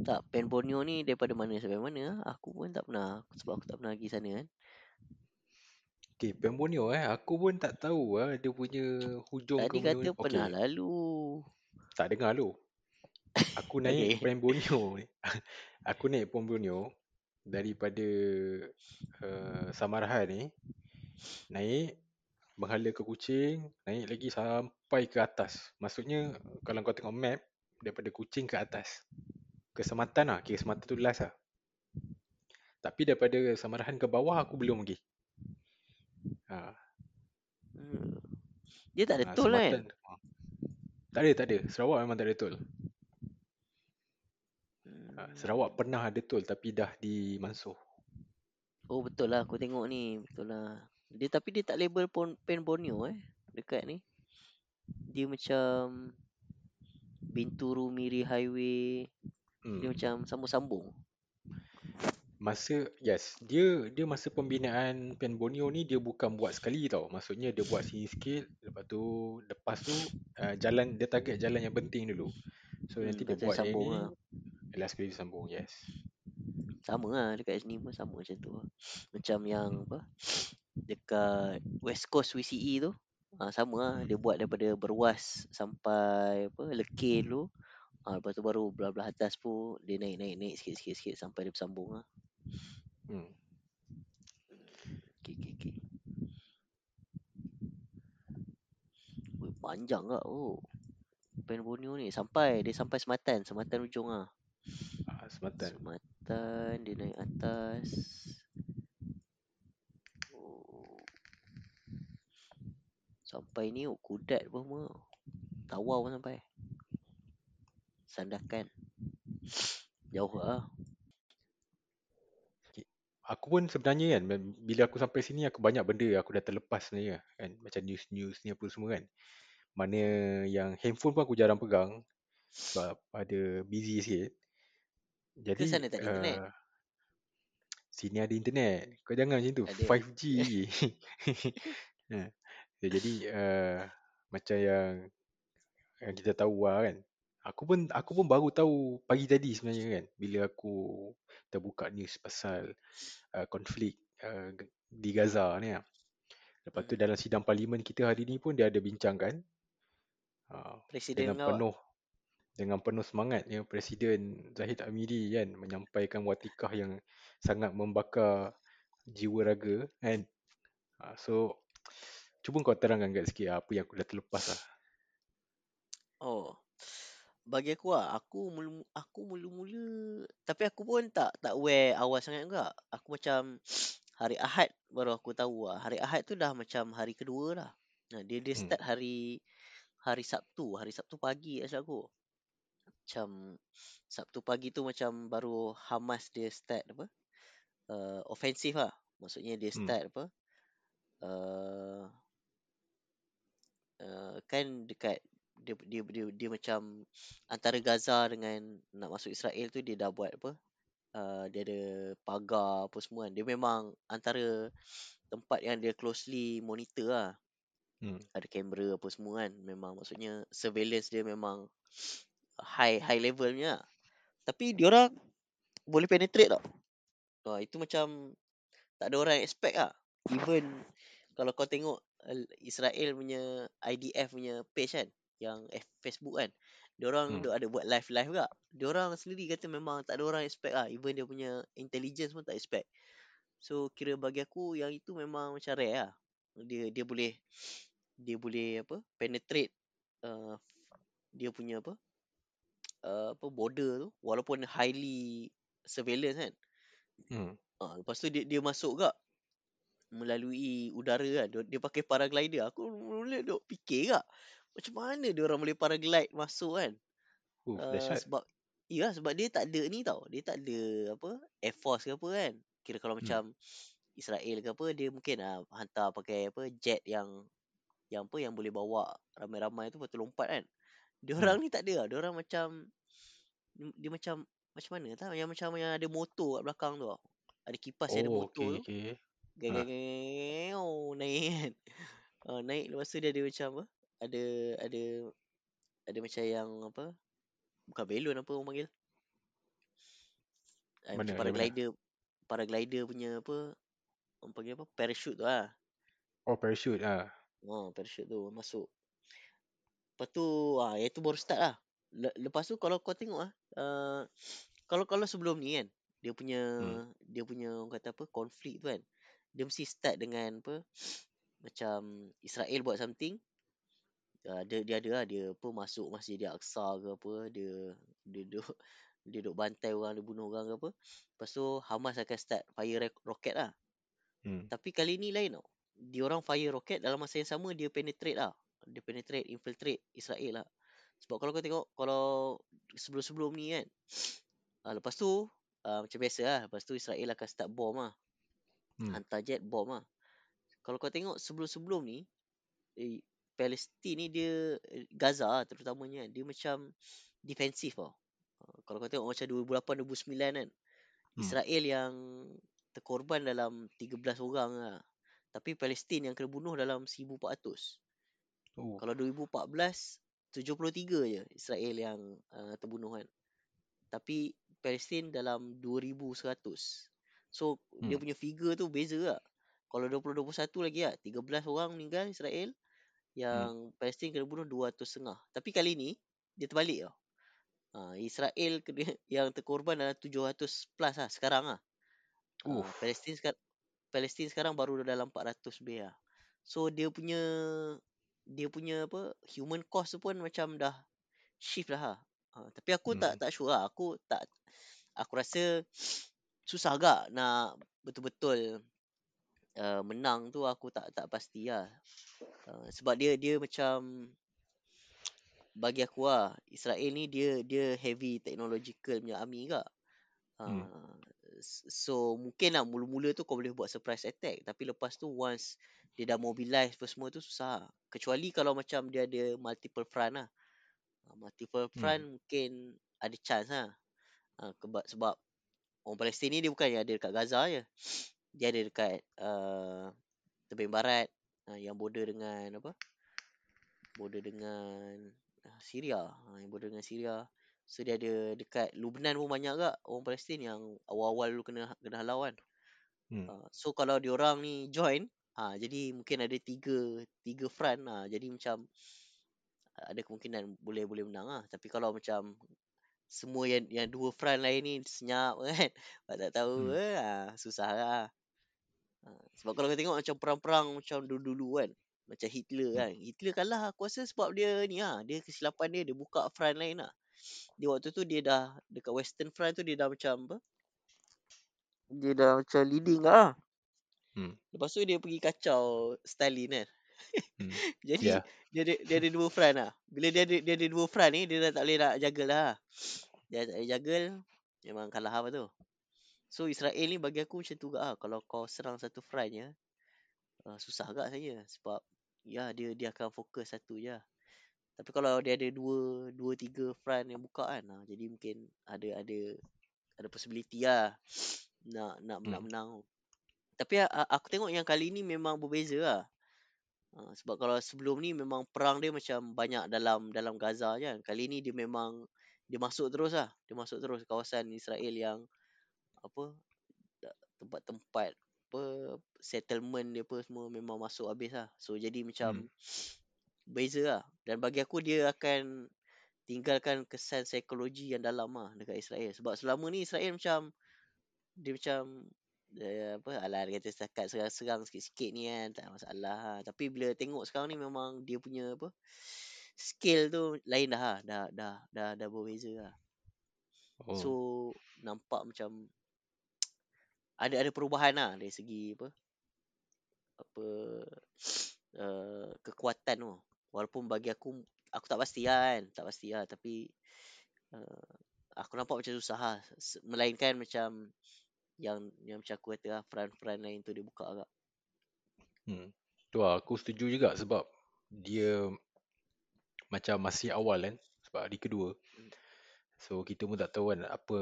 [SPEAKER 1] Tak, pen Borneo ni daripada mana sampai mana? Aku pun tak pernah sebab aku tak pernah pergi sana kan.
[SPEAKER 2] Okay, Pemborneo eh. Aku pun tak tahu lah dia punya hujung
[SPEAKER 1] Tadi
[SPEAKER 2] ke mana.
[SPEAKER 1] kata pernah lalu.
[SPEAKER 2] Tak dengar lu. Aku <laughs> naik
[SPEAKER 1] Okay.
[SPEAKER 2] Ni. <laughs> aku naik Pem Borneo daripada uh, Samarahan ni. Naik Menghala ke Kuching, naik lagi sampai ke atas. Maksudnya kalau kau tengok map daripada Kuching ke atas. Ke Sematan lah, kira Sematan tu last lah. Tapi daripada Samarahan ke bawah aku belum pergi. Ha,
[SPEAKER 1] Hmm. Dia tak ada
[SPEAKER 2] ha,
[SPEAKER 1] tol kan?
[SPEAKER 2] Ha. Tak ada, tak ada. Sarawak memang tak ada tol. Ha,
[SPEAKER 1] Hmm.
[SPEAKER 2] Sarawak pernah ada tol tapi dah dimansuh.
[SPEAKER 1] Oh betul lah aku tengok ni. Betul lah. Dia tapi dia tak label pon, pen Borneo eh. Dekat ni. Dia macam Binturu Miri Highway. Dia
[SPEAKER 2] Hmm.
[SPEAKER 1] macam sambung-sambung.
[SPEAKER 2] Masa yes, dia dia masa pembinaan Pen Borneo ni dia bukan buat sekali tau. Maksudnya dia buat sini sikit, lepas tu lepas tu uh, jalan dia target jalan yang penting dulu. So
[SPEAKER 1] Hmm,
[SPEAKER 2] nanti dia buat yang
[SPEAKER 1] sambung
[SPEAKER 2] ni
[SPEAKER 1] lah.
[SPEAKER 2] last kali disambung. Yes.
[SPEAKER 1] Sama lah dekat sini pun sama macam tu lah. Macam yang apa dekat West Coast WCE tu ha, sama lah dia buat daripada Berwas sampai apa Lekir dulu ha, lepas tu baru belah-belah atas pun dia naik-naik-naik sikit-sikit sampai dia bersambung lah
[SPEAKER 2] Hmm.
[SPEAKER 1] okay. Ui, panjang tak oh Sampai Borneo ni sampai dia sampai Sematan, Sematan ujung ah.
[SPEAKER 2] Ah, Sematan.
[SPEAKER 1] Sematan dia naik atas. Oh. Sampai ni oh, Kudat pun semua. Tawau pun sampai. Sandakan. Jauh lah.
[SPEAKER 2] Aku pun sebenarnya kan bila- aku sampai sini aku banyak benda aku dah terlepas sebenarnya kan macam news-news ni apa semua kan. Mana yang handphone pun aku jarang pegang sebab ada busy sikit. Jadi
[SPEAKER 1] sana tak ada internet?
[SPEAKER 2] uh, sini ada internet. Kau jangan macam tu.
[SPEAKER 1] Ada.
[SPEAKER 2] 5G lagi. Ha. Ya, jadi uh, macam yang yang kita tahu lah kan. Aku pun aku pun baru tahu pagi tadi sebenarnya kan bila aku terbuka news pasal uh, konflik uh, di Gaza ni lah. Lepas tu
[SPEAKER 1] Hmm.
[SPEAKER 2] dalam sidang parlimen kita hari ni pun dia ada bincangkan uh,
[SPEAKER 1] Presiden
[SPEAKER 2] dengan penuh dengan penuh semangat ya Presiden Zahid Amiri kan menyampaikan watikah yang sangat membakar jiwa raga kan. Uh, so cuba kau terangkan kat sikit apa yang aku dah terlepas lah.
[SPEAKER 1] Oh. Bagi aku lah, aku mula aku mula-mula tapi aku pun tak tak aware awal sangat juga. Aku macam <sniffs> hari Ahad baru aku tahu lah. Hari Ahad tu dah macam hari kedua lah. Nah, dia dia
[SPEAKER 2] Hmm.
[SPEAKER 1] start hari hari Sabtu, hari Sabtu pagi asal aku. Macam Sabtu pagi tu macam baru Hamas dia start apa? Uh, offensive lah. Maksudnya dia
[SPEAKER 2] Hmm.
[SPEAKER 1] start apa? Uh, uh, kan dekat dia, dia dia dia macam antara Gaza dengan nak masuk Israel tu dia dah buat apa? Uh, dia ada pagar apa semua kan. Dia memang antara tempat yang dia closely monitor lah.
[SPEAKER 2] Hmm.
[SPEAKER 1] Ada kamera apa semua kan. Memang maksudnya surveillance dia memang high high level punya lah. Tapi diorang boleh penetrate tau. Uh, itu macam tak ada orang yang expect lah. Even kalau kau tengok Israel punya IDF punya page kan yang F- Facebook kan diorang
[SPEAKER 2] Hmm.
[SPEAKER 1] ada buat live live juga diorang sendiri kata memang tak ada orang expect lah even dia punya intelligence pun tak expect so kira bagi aku yang itu memang macam rare lah dia dia boleh dia boleh apa penetrate uh, dia punya apa uh, apa border tu walaupun highly surveillance kan
[SPEAKER 2] Hmm.
[SPEAKER 1] Ah, lepas tu dia dia masuk gak melalui udara kan. Dia, dia pakai paraglider. Aku mula duk fikir gak macam mana dia orang boleh paraglide masuk kan.
[SPEAKER 2] Uh,
[SPEAKER 1] Uh,
[SPEAKER 2] dahsyat.
[SPEAKER 1] sebab ya sebab dia tak ada ni tau. Dia tak ada apa Air Force ke apa kan. Kira kalau
[SPEAKER 2] Hmm.
[SPEAKER 1] macam Israel ke apa dia mungkin ah hantar pakai apa jet yang yang apa yang boleh bawa ramai-ramai tu tu lompat kan. Dia
[SPEAKER 2] Hmm.
[SPEAKER 1] orang ni tak ada lah. Dia orang macam dia, dia macam macam mana tau yang macam yang ada motor kat belakang tu tau. Ada kipas yang ada
[SPEAKER 2] Oh,
[SPEAKER 1] motor
[SPEAKER 2] okey
[SPEAKER 1] tu.
[SPEAKER 2] okey.
[SPEAKER 1] Geng
[SPEAKER 2] Ha.
[SPEAKER 1] geng geng oh, naik kan. Uh, naik lepas tu dia ada macam apa? Ada ada ada macam yang apa? Bukan belon apa orang panggil. Uh,
[SPEAKER 2] Mana
[SPEAKER 1] macam
[SPEAKER 2] yang mana?
[SPEAKER 1] paraglider paraglider punya apa? Orang panggil apa? Parachute tu lah.
[SPEAKER 2] Oh, parachute ah.
[SPEAKER 1] Oh, parachute tu masuk. Lepas tu ah yang tu baru start lah. Le- lepas tu kalau kau tengok ah uh, kalau kalau sebelum ni kan dia punya
[SPEAKER 2] Hmm.
[SPEAKER 1] dia punya orang kata apa konflik tu kan dia mesti start dengan apa macam Israel buat something uh, dia dia ada lah dia apa masuk Masjid Al-Aqsa ke apa dia dia duk dia duk bantai orang dia bunuh orang ke apa. Lepas tu Hamas akan start fire ro- roket lah.
[SPEAKER 2] Hmm.
[SPEAKER 1] tapi kali ni lain tau. Dia orang fire roket dalam masa yang sama dia penetrate lah. Dia penetrate infiltrate Israel lah. Sebab kalau kau tengok kalau sebelum-sebelum ni kan uh, <sniffs> lepas tu uh, macam biasa lah. Lepas tu Israel akan start bom lah.
[SPEAKER 2] Hmm.
[SPEAKER 1] hantar jet bom lah. Kalau kau tengok sebelum-sebelum ni eh, Palestin ni dia Gaza terutamanya dia macam defensif tau. Uh, kalau kau tengok macam 2008 2009 kan
[SPEAKER 2] Hmm.
[SPEAKER 1] Israel yang terkorban dalam 13 orang lah. Tapi Palestin yang kena bunuh dalam 1400.
[SPEAKER 2] Oh.
[SPEAKER 1] Kalau 2014 73 je Israel yang uh, terbunuh kan. Tapi Palestin dalam 2100. So dia
[SPEAKER 2] Hmm.
[SPEAKER 1] punya figure tu beza lah. Kalau 2021 lagi lah 13 orang meninggal Israel
[SPEAKER 2] Hmm.
[SPEAKER 1] yang Palestin kena bunuh 200 setengah. Tapi kali ni dia terbalik tau. Ha, Israel kena, <laughs> yang terkorban dalam 700 plus lah sekarang lah. Ha. Palestin sekarang Palestin sekarang baru dalam 400 lebih lah. So dia punya dia punya apa human cost pun macam dah shift lah. Ha, tapi aku tak
[SPEAKER 2] Hmm.
[SPEAKER 1] tak sure lah. Aku tak aku rasa <sniffs> susah agak nak betul-betul uh, menang tu aku tak tak pasti lah. Uh, sebab dia dia macam bagi aku lah Israel ni dia dia heavy technological punya army ke.
[SPEAKER 2] Hmm.
[SPEAKER 1] Uh, so mungkin lah mula-mula tu kau boleh buat surprise attack tapi lepas tu once dia dah mobilize apa semua tu susah. Kecuali kalau macam dia ada multiple front lah. Uh, multiple front
[SPEAKER 2] Hmm.
[SPEAKER 1] mungkin ada chance lah. Uh, keba- sebab orang Palestin ni dia bukan yang ada dekat Gaza je. Dia ada dekat uh, tebing barat uh, yang border dengan apa? Border dengan uh, Syria. Uh, yang border dengan Syria. So dia ada dekat Lubnan pun banyak gak orang Palestin yang awal-awal dulu kena kena halau kan.
[SPEAKER 2] Hmm.
[SPEAKER 1] Uh, so kalau diorang ni join, uh, jadi mungkin ada tiga tiga front uh, jadi macam uh, ada kemungkinan boleh boleh menang lah. Tapi kalau macam semua yang yang dua front lain ni senyap <laughs> kan. Tak tahu
[SPEAKER 2] Hmm.
[SPEAKER 1] eh, susah lah. Uh, sebab kalau kau tengok macam perang-perang macam dulu-dulu kan. Macam Hitler kan. Hitler kalah aku rasa sebab dia ni lah. Dia kesilapan dia, dia buka front lain lah. Dia waktu tu dia dah dekat western front tu dia dah macam apa? Dia dah macam leading lah.
[SPEAKER 2] Hmm.
[SPEAKER 1] Lepas tu dia pergi kacau Stalin kan.
[SPEAKER 2] Hmm. <laughs>
[SPEAKER 1] Jadi
[SPEAKER 2] Yeah.
[SPEAKER 1] dia ada dia ada dua front lah. Bila dia ada dia ada dua front ni dia dah tak boleh nak jaga lah. Dia tak boleh jaga memang kalah apa tu. So Israel ni bagi aku macam tu juga lah. Kalau kau serang satu front je uh, susah agak saya sebab ya dia dia akan fokus satu je. Tapi kalau dia ada dua dua tiga front yang buka kan. Uh, jadi mungkin ada ada ada possibility lah <sniffs> nak nak
[SPEAKER 2] Hmm.
[SPEAKER 1] nak menang. Tapi uh, aku tengok yang kali ni memang berbeza lah. Uh, sebab kalau sebelum ni memang perang dia macam banyak dalam dalam Gaza je kan. Kali ni dia memang dia masuk terus lah. Dia masuk terus kawasan Israel yang apa tempat-tempat apa settlement dia apa semua memang masuk habis lah. So jadi macam
[SPEAKER 2] Hmm. <sniffs>
[SPEAKER 1] beza lah. Dan bagi aku dia akan tinggalkan kesan psikologi yang dalam lah dekat Israel. Sebab selama ni Israel macam dia macam dia apa alah dia kata setakat serang-serang sikit-sikit ni kan tak masalah lah. Tapi bila tengok sekarang ni memang dia punya apa <sniffs> skill tu lain dah lah. Dah dah dah dah berbeza lah.
[SPEAKER 2] Oh.
[SPEAKER 1] So nampak macam ada ada perubahan lah dari segi apa apa uh, <sniffs> kekuatan tu. Walaupun bagi aku aku tak pasti lah kan, tak pasti lah tapi uh, aku nampak macam susah lah. Melainkan macam yang yang macam aku kata lah front-front lain tu dia buka agak.
[SPEAKER 2] Hmm. Tu lah, aku setuju juga sebab dia macam masih awal kan sebab hari kedua.
[SPEAKER 1] Hmm.
[SPEAKER 2] So kita pun tak tahu kan apa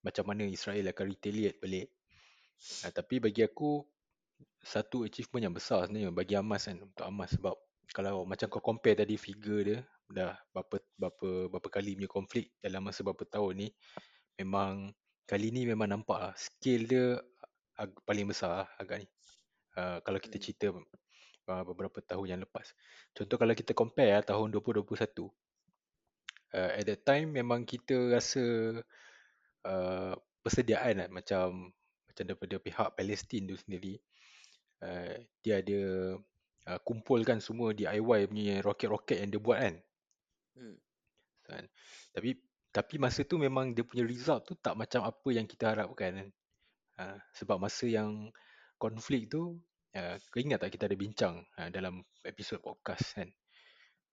[SPEAKER 2] macam mana Israel akan retaliate balik. Uh, tapi bagi aku satu achievement yang besar sebenarnya bagi Hamas kan untuk Hamas sebab kalau macam kau compare tadi figure dia dah berapa berapa berapa kali punya konflik dalam masa berapa tahun ni memang kali ni memang nampak lah skill dia ag- paling besar lah agak ni. Uh, kalau kita
[SPEAKER 1] Hmm.
[SPEAKER 2] cerita uh, beberapa tahun yang lepas. Contoh kalau kita compare lah, tahun 2021 uh, at that time memang kita rasa uh, persediaan lah, macam macam daripada pihak Palestin tu sendiri uh, dia ada uh, kumpulkan semua DIY punya roket-roket yang dia buat kan.
[SPEAKER 1] Hmm.
[SPEAKER 2] kan. Tapi tapi masa tu memang dia punya result tu tak macam apa yang kita harapkan kan. Uh, sebab masa yang konflik tu uh, kau ingat tak kita ada bincang uh, dalam episod podcast kan.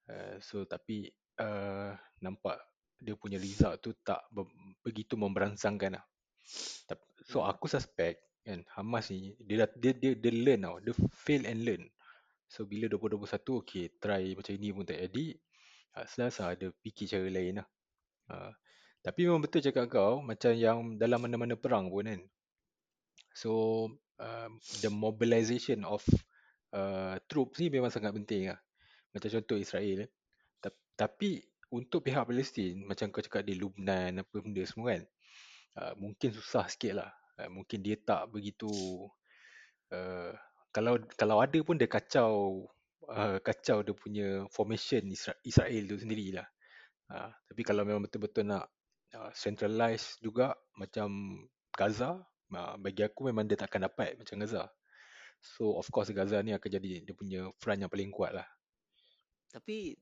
[SPEAKER 2] Uh, so tapi uh, nampak dia punya result tu tak be- begitu memberansangkan lah. So
[SPEAKER 1] Hmm.
[SPEAKER 2] aku suspect kan Hamas ni dia dah- dia dia, dia learn tau. Dia fail and learn. So bila 2021 okay try macam ini pun tak jadi. Uh, selasa ada fikir cara lain lah. Uh, tapi memang betul cakap kau macam yang dalam mana-mana perang pun kan. So um, the mobilization of uh, troops ni memang sangat penting lah. Macam contoh Israel. eh. Ta- Tapi untuk pihak Palestin macam kau cakap di Lubnan apa benda semua kan. Uh, mungkin susah sikit lah. Uh, mungkin dia tak begitu uh, kalau kalau ada pun dia kacau uh, kacau dia punya formation Isra- Israel tu sendirilah. Uh, tapi kalau memang betul-betul nak uh, centralize juga macam Gaza, uh, bagi aku memang dia takkan dapat macam Gaza. So of course Gaza ni akan jadi dia punya front yang paling kuat lah.
[SPEAKER 1] Tapi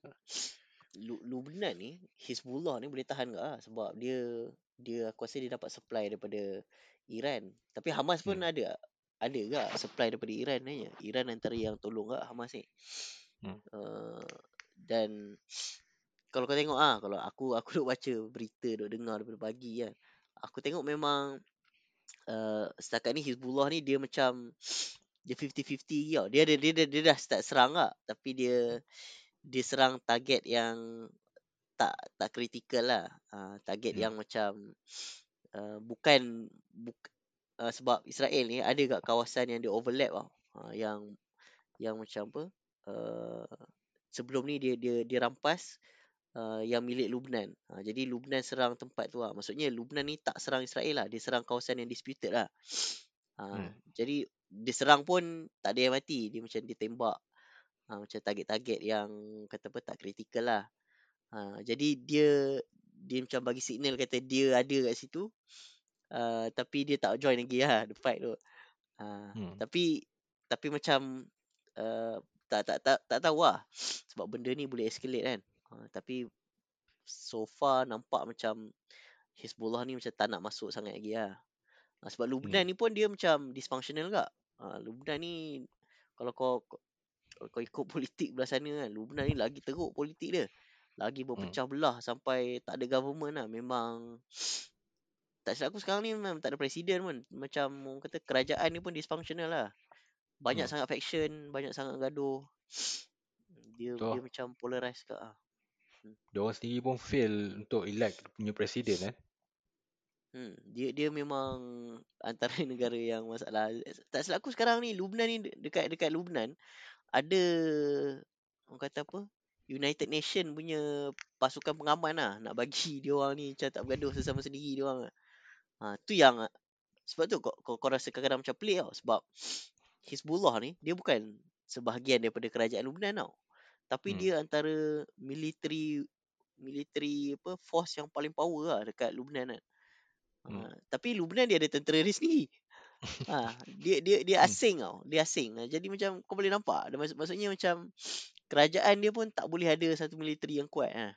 [SPEAKER 1] Lu- Lubnan ni Hizbullah ni boleh tahan ke lah sebab dia dia aku rasa dia dapat supply daripada Iran. Tapi Hamas pun
[SPEAKER 2] Hmm.
[SPEAKER 1] ada ada ke supply daripada Iran ni. Iran antara yang tolong ke Hamas ni.
[SPEAKER 2] Hmm.
[SPEAKER 1] Uh, dan kalau kau tengok ah kalau aku aku duk baca berita duk dengar daripada pagi kan. Aku tengok memang uh, setakat ni Hizbullah ni dia macam dia 50-50 lagi tau. Dia, dia, dia, dia, dia dah start serang tak. Tapi dia dia serang target yang tak tak kritikal lah. Uh, target
[SPEAKER 2] Hmm.
[SPEAKER 1] yang macam uh, bukan buk, uh, sebab Israel ni ada kat kawasan yang dia overlap tau. Uh, yang yang macam apa? Uh, sebelum ni dia dia dia rampas uh, yang milik Lubnan. Uh, jadi Lubnan serang tempat tu lah. Maksudnya Lubnan ni tak serang Israel lah. Dia serang kawasan yang disputed lah. Uh,
[SPEAKER 2] Hmm.
[SPEAKER 1] Jadi dia serang pun tak ada yang mati. Dia macam dia tembak uh, macam target-target yang kata apa tak kritikal lah. Uh, jadi dia dia macam bagi signal kata dia ada kat situ. Uh, tapi dia tak join lagi lah the fight tu. Uh,
[SPEAKER 2] Hmm.
[SPEAKER 1] Tapi tapi macam uh, tak tak tak tak tahu lah <sniffs> sebab benda ni boleh escalate kan. Uh, tapi so far nampak macam Hezbollah ni macam tak nak masuk sangat lagi lah. Uh, sebab Lubnan
[SPEAKER 2] Hmm.
[SPEAKER 1] ni pun dia macam dysfunctional juga. Uh, Lubnan ni kalau kau kau, kau ikut <laughs> politik belah sana kan, Lubnan ni lagi teruk politik dia. Lagi
[SPEAKER 2] Hmm.
[SPEAKER 1] berpecah belah sampai tak ada government lah. Memang <sniffs> tak silap aku sekarang ni memang tak ada presiden pun. Macam orang kata kerajaan ni pun dysfunctional lah. Banyak
[SPEAKER 2] Hmm.
[SPEAKER 1] sangat faction, banyak sangat gaduh. <sniffs> Dia
[SPEAKER 2] Betul.
[SPEAKER 1] dia macam polarized kat ah.
[SPEAKER 2] Dia orang sendiri pun fail untuk elect punya presiden eh.
[SPEAKER 1] Hmm, dia dia memang antara <laughs> negara yang masalah. Tak silap aku sekarang ni Lubnan ni de- dekat dekat Lubnan ada orang kata apa? United Nation punya pasukan pengaman lah nak bagi <laughs> dia orang ni macam tak bergaduh sesama sendiri dia orang. Ha, tu yang sebab tu kau, kau, kau rasa kadang-kadang macam pelik tau sebab <sniffs> Hizbullah ni dia bukan sebahagian daripada kerajaan Lubnan tau. Tapi
[SPEAKER 2] Hmm.
[SPEAKER 1] dia antara military military apa force yang paling power lah dekat Lubnan kan.
[SPEAKER 2] Hmm.
[SPEAKER 1] Ha, tapi Lubnan dia ada tentera dia sendiri. Ha, dia dia dia
[SPEAKER 2] Hmm.
[SPEAKER 1] asing tau. Dia asing. Ha, jadi macam kau boleh nampak. Dia, maksud, maksudnya macam <sniffs> kerajaan dia pun tak boleh ada satu military yang kuat ha.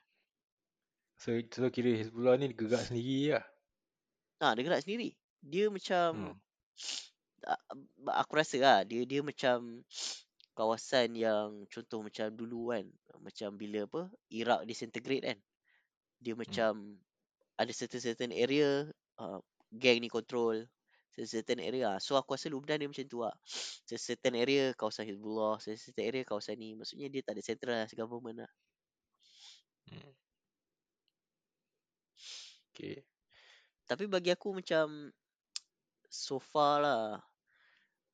[SPEAKER 2] So, so kira Hezbollah ni gerak sendiri lah.
[SPEAKER 1] Ha, dia gerak sendiri. Dia macam
[SPEAKER 2] Hmm. <sniffs>
[SPEAKER 1] a- aku rasa lah dia dia macam <sniffs> kawasan yang contoh macam dulu kan macam bila apa Iraq disintegrate kan dia
[SPEAKER 2] Hmm.
[SPEAKER 1] macam ada certain-certain area uh, gang ni control certain area so aku rasa Lubnan dia macam tu lah certain area kawasan Hezbollah certain area kawasan ni maksudnya dia tak ada centralized government lah
[SPEAKER 2] Hmm. Okay.
[SPEAKER 1] tapi bagi aku macam so far lah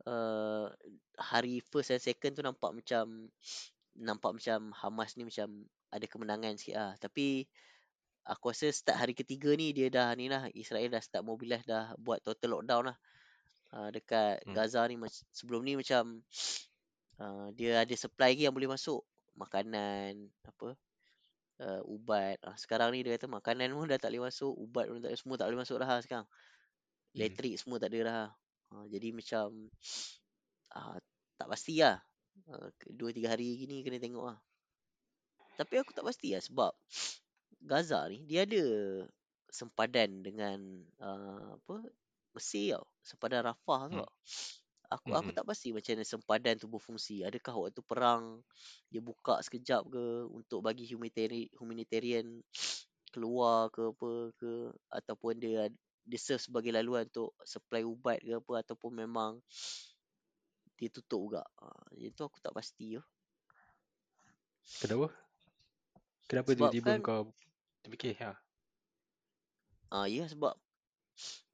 [SPEAKER 1] uh, hari first and second tu nampak macam nampak macam Hamas ni macam ada kemenangan sikit lah. Tapi aku rasa start hari ketiga ni dia dah ni lah Israel dah start mobilize dah buat total lockdown lah. Uh, dekat
[SPEAKER 2] Hmm.
[SPEAKER 1] Gaza ni sebelum ni macam uh, <sniffs> dia ada supply lagi yang boleh masuk makanan apa uh, ubat uh, sekarang ni dia kata makanan pun dah tak boleh masuk ubat pun tak semua tak boleh masuk dah sekarang
[SPEAKER 2] Hmm.
[SPEAKER 1] elektrik semua tak ada dah uh, jadi macam uh, <sniffs> tak pasti lah uh, dua tiga hari lagi ni kena tengok lah tapi aku tak pasti lah sebab <sniffs> Gaza ni dia ada sempadan dengan uh, apa Mesir tau sempadan Rafah tu
[SPEAKER 2] Hmm.
[SPEAKER 1] tau aku
[SPEAKER 2] Hmm,
[SPEAKER 1] aku
[SPEAKER 2] hmm.
[SPEAKER 1] tak pasti macam mana sempadan tu berfungsi adakah waktu perang dia buka sekejap ke untuk bagi humanitarian humanitarian keluar ke apa ke ataupun dia dia serve sebagai laluan untuk supply ubat ke apa ataupun memang dia tutup juga. Ha, itu aku tak pasti tu.
[SPEAKER 2] Kenapa? Kenapa
[SPEAKER 1] Sebab
[SPEAKER 2] tiba-tiba
[SPEAKER 1] kan
[SPEAKER 2] kau terfikir ha?
[SPEAKER 1] ah ya sebab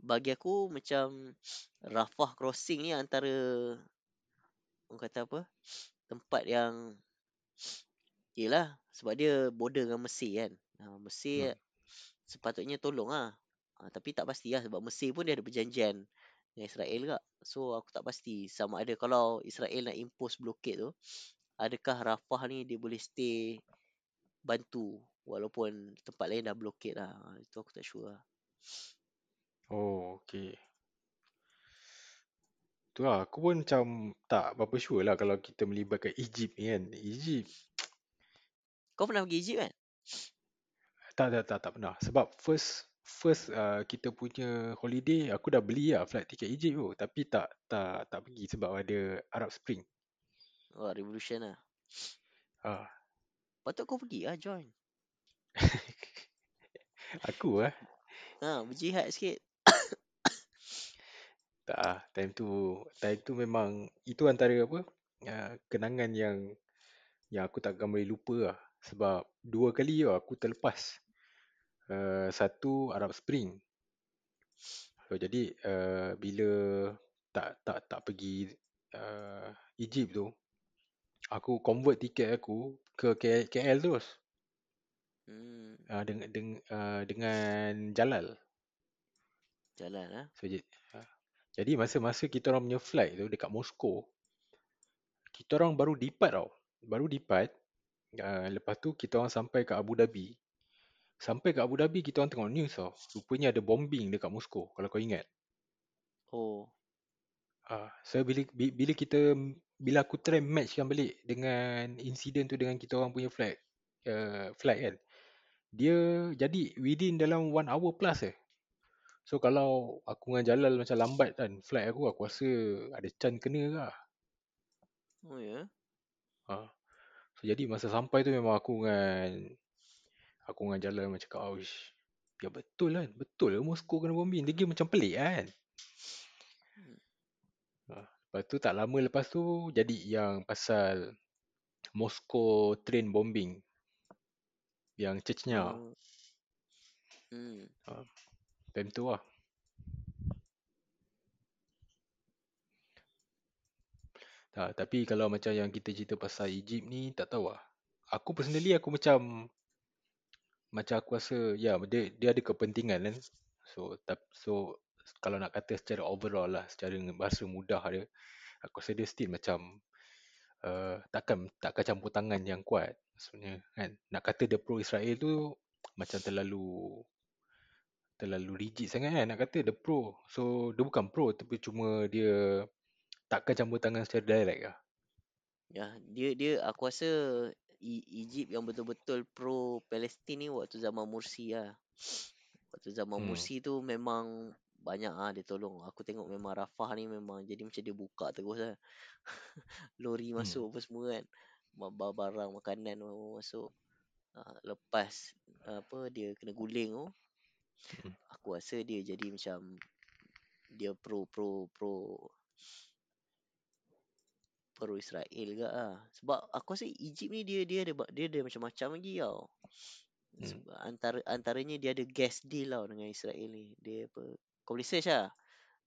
[SPEAKER 1] bagi aku macam Rafah crossing ni antara orang kata apa? tempat yang Yelah sebab dia border dengan Mesir kan. Ha, Mesir
[SPEAKER 2] Hmm.
[SPEAKER 1] sepatutnya tolong lah. Ha, tapi tak pasti lah sebab Mesir pun dia ada perjanjian dengan Israel juga. So aku tak pasti sama ada kalau Israel nak impose blockade tu, adakah Rafah ni dia boleh stay bantu walaupun tempat lain dah blockade lah. Ha, itu aku tak sure lah.
[SPEAKER 2] Oh, okay. Tu lah, aku pun macam tak berapa sure lah kalau kita melibatkan Egypt ni kan. Egypt, <sniffs>
[SPEAKER 1] Kau pernah pergi Egypt kan?
[SPEAKER 2] Tak, tak, tak, tak pernah. Sebab first first uh, kita punya holiday aku dah beli lah flight ticket Egypt tu. Tapi tak tak tak pergi sebab ada Arab Spring.
[SPEAKER 1] Oh, Revolution lah.
[SPEAKER 2] Ah,
[SPEAKER 1] Patut kau pergi lah join. <laughs>
[SPEAKER 2] aku lah.
[SPEAKER 1] Ha, berjihad sikit. <coughs>
[SPEAKER 2] Tak ah, time tu time tu memang itu antara apa? Uh, kenangan yang yang aku takkan boleh lupa lah. Sebab dua kali lah aku terlepas. Uh, satu Arab Spring. So, jadi uh, bila tak tak tak pergi uh, Egypt tu, aku convert tiket aku ke KL, KL terus.
[SPEAKER 1] Hmm,
[SPEAKER 2] Uh, dengan dengan uh, dengan Jalal.
[SPEAKER 1] jalan lah.
[SPEAKER 2] So, jadi, uh, jadi masa-masa kita orang punya flight tu dekat Moskow, kita orang baru depart tau. Baru depart. Uh, lepas tu kita orang sampai ke Abu Dhabi. Sampai ke Abu Dhabi kita orang tengok news tau. Rupanya ada bombing dekat Moskow kalau kau ingat.
[SPEAKER 1] Oh,
[SPEAKER 2] Ah, so bila bi- bila kita bila aku try matchkan balik dengan insiden tu dengan kita orang punya flight uh, flight kan. Dia jadi within dalam one hour plus eh. So kalau aku dengan Jalal macam lambat kan flight aku aku rasa ada chance kena lah.
[SPEAKER 1] oh ya.
[SPEAKER 2] Ha. So jadi masa sampai tu memang aku dengan aku dengan Jalal macam cakap oh, Ya betul kan Betul lah Moskow kena bombing Dia macam pelik kan ha. Lepas tu tak lama lepas tu Jadi yang pasal Moskow train bombing Yang Chechnya
[SPEAKER 1] Oh. Hmm.
[SPEAKER 2] Time tu lah. Tak, Tapi kalau macam yang kita cerita pasal Egypt ni Tak tahu lah. Aku personally aku macam Macam aku rasa Ya dia, dia ada kepentingan kan. So, tap, so kalau nak kata secara overall lah Secara bahasa mudah dia Aku rasa dia still macam uh, Takkan takkan campur tangan yang kuat Maksudnya kan Nak kata dia pro Israel tu Macam terlalu terlalu rigid sangat kan nak kata dia pro. So dia bukan pro tapi cuma dia takkan campur tangan secara direct lah.
[SPEAKER 1] Ya, dia dia aku rasa E- Egypt yang betul-betul pro Palestin ni waktu zaman Mursi lah. Waktu zaman
[SPEAKER 2] Hmm.
[SPEAKER 1] Mursi tu memang banyak ah dia tolong. Aku tengok memang Rafah ni memang jadi macam dia buka terus lah. <laughs> Lori
[SPEAKER 2] Hmm.
[SPEAKER 1] masuk apa semua kan. Ma- Barang makanan masuk. Ah, lepas apa dia kena guling tu.
[SPEAKER 2] Hmm.
[SPEAKER 1] Aku rasa dia jadi macam dia pro pro pro pro Israel ke ah. Sebab aku rasa Egypt ni dia dia ada dia ada macam-macam lagi tau.
[SPEAKER 2] Hmm.
[SPEAKER 1] Sebab antara antaranya dia ada gas deal tau dengan Israel ni. Dia apa kau boleh search lah.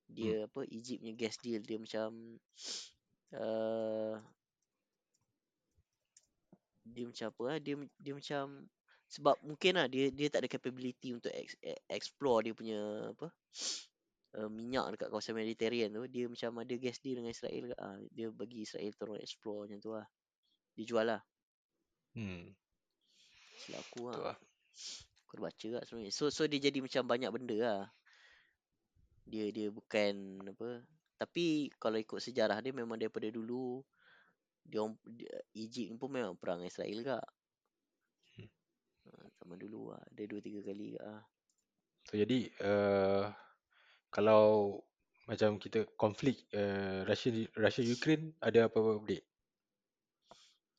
[SPEAKER 1] Dia apa Egypt punya gas deal dia macam uh, <sniffs> dia macam apa ah dia dia macam sebab mungkin lah dia dia tak ada capability untuk ex, e- explore dia punya apa uh, <sniffs> minyak dekat kawasan Mediterranean tu. Dia macam ada gas deal dengan Israel ke ah dia bagi Israel tolong explore macam tu lah. Dia jual lah.
[SPEAKER 2] Hmm.
[SPEAKER 1] silap aku lah.
[SPEAKER 2] Lah.
[SPEAKER 1] aku dah baca lah sebenarnya. So so dia jadi macam banyak benda lah. Dia dia bukan apa tapi kalau ikut sejarah dia memang daripada dulu dia, orang- dia Egypt ni pun memang perang Israel ke
[SPEAKER 2] Hmm.
[SPEAKER 1] Ha, zaman dulu lah ada dua tiga kali ke ah
[SPEAKER 2] So jadi uh, kalau macam kita konflik uh, Russia Russia Ukraine ada apa-apa update?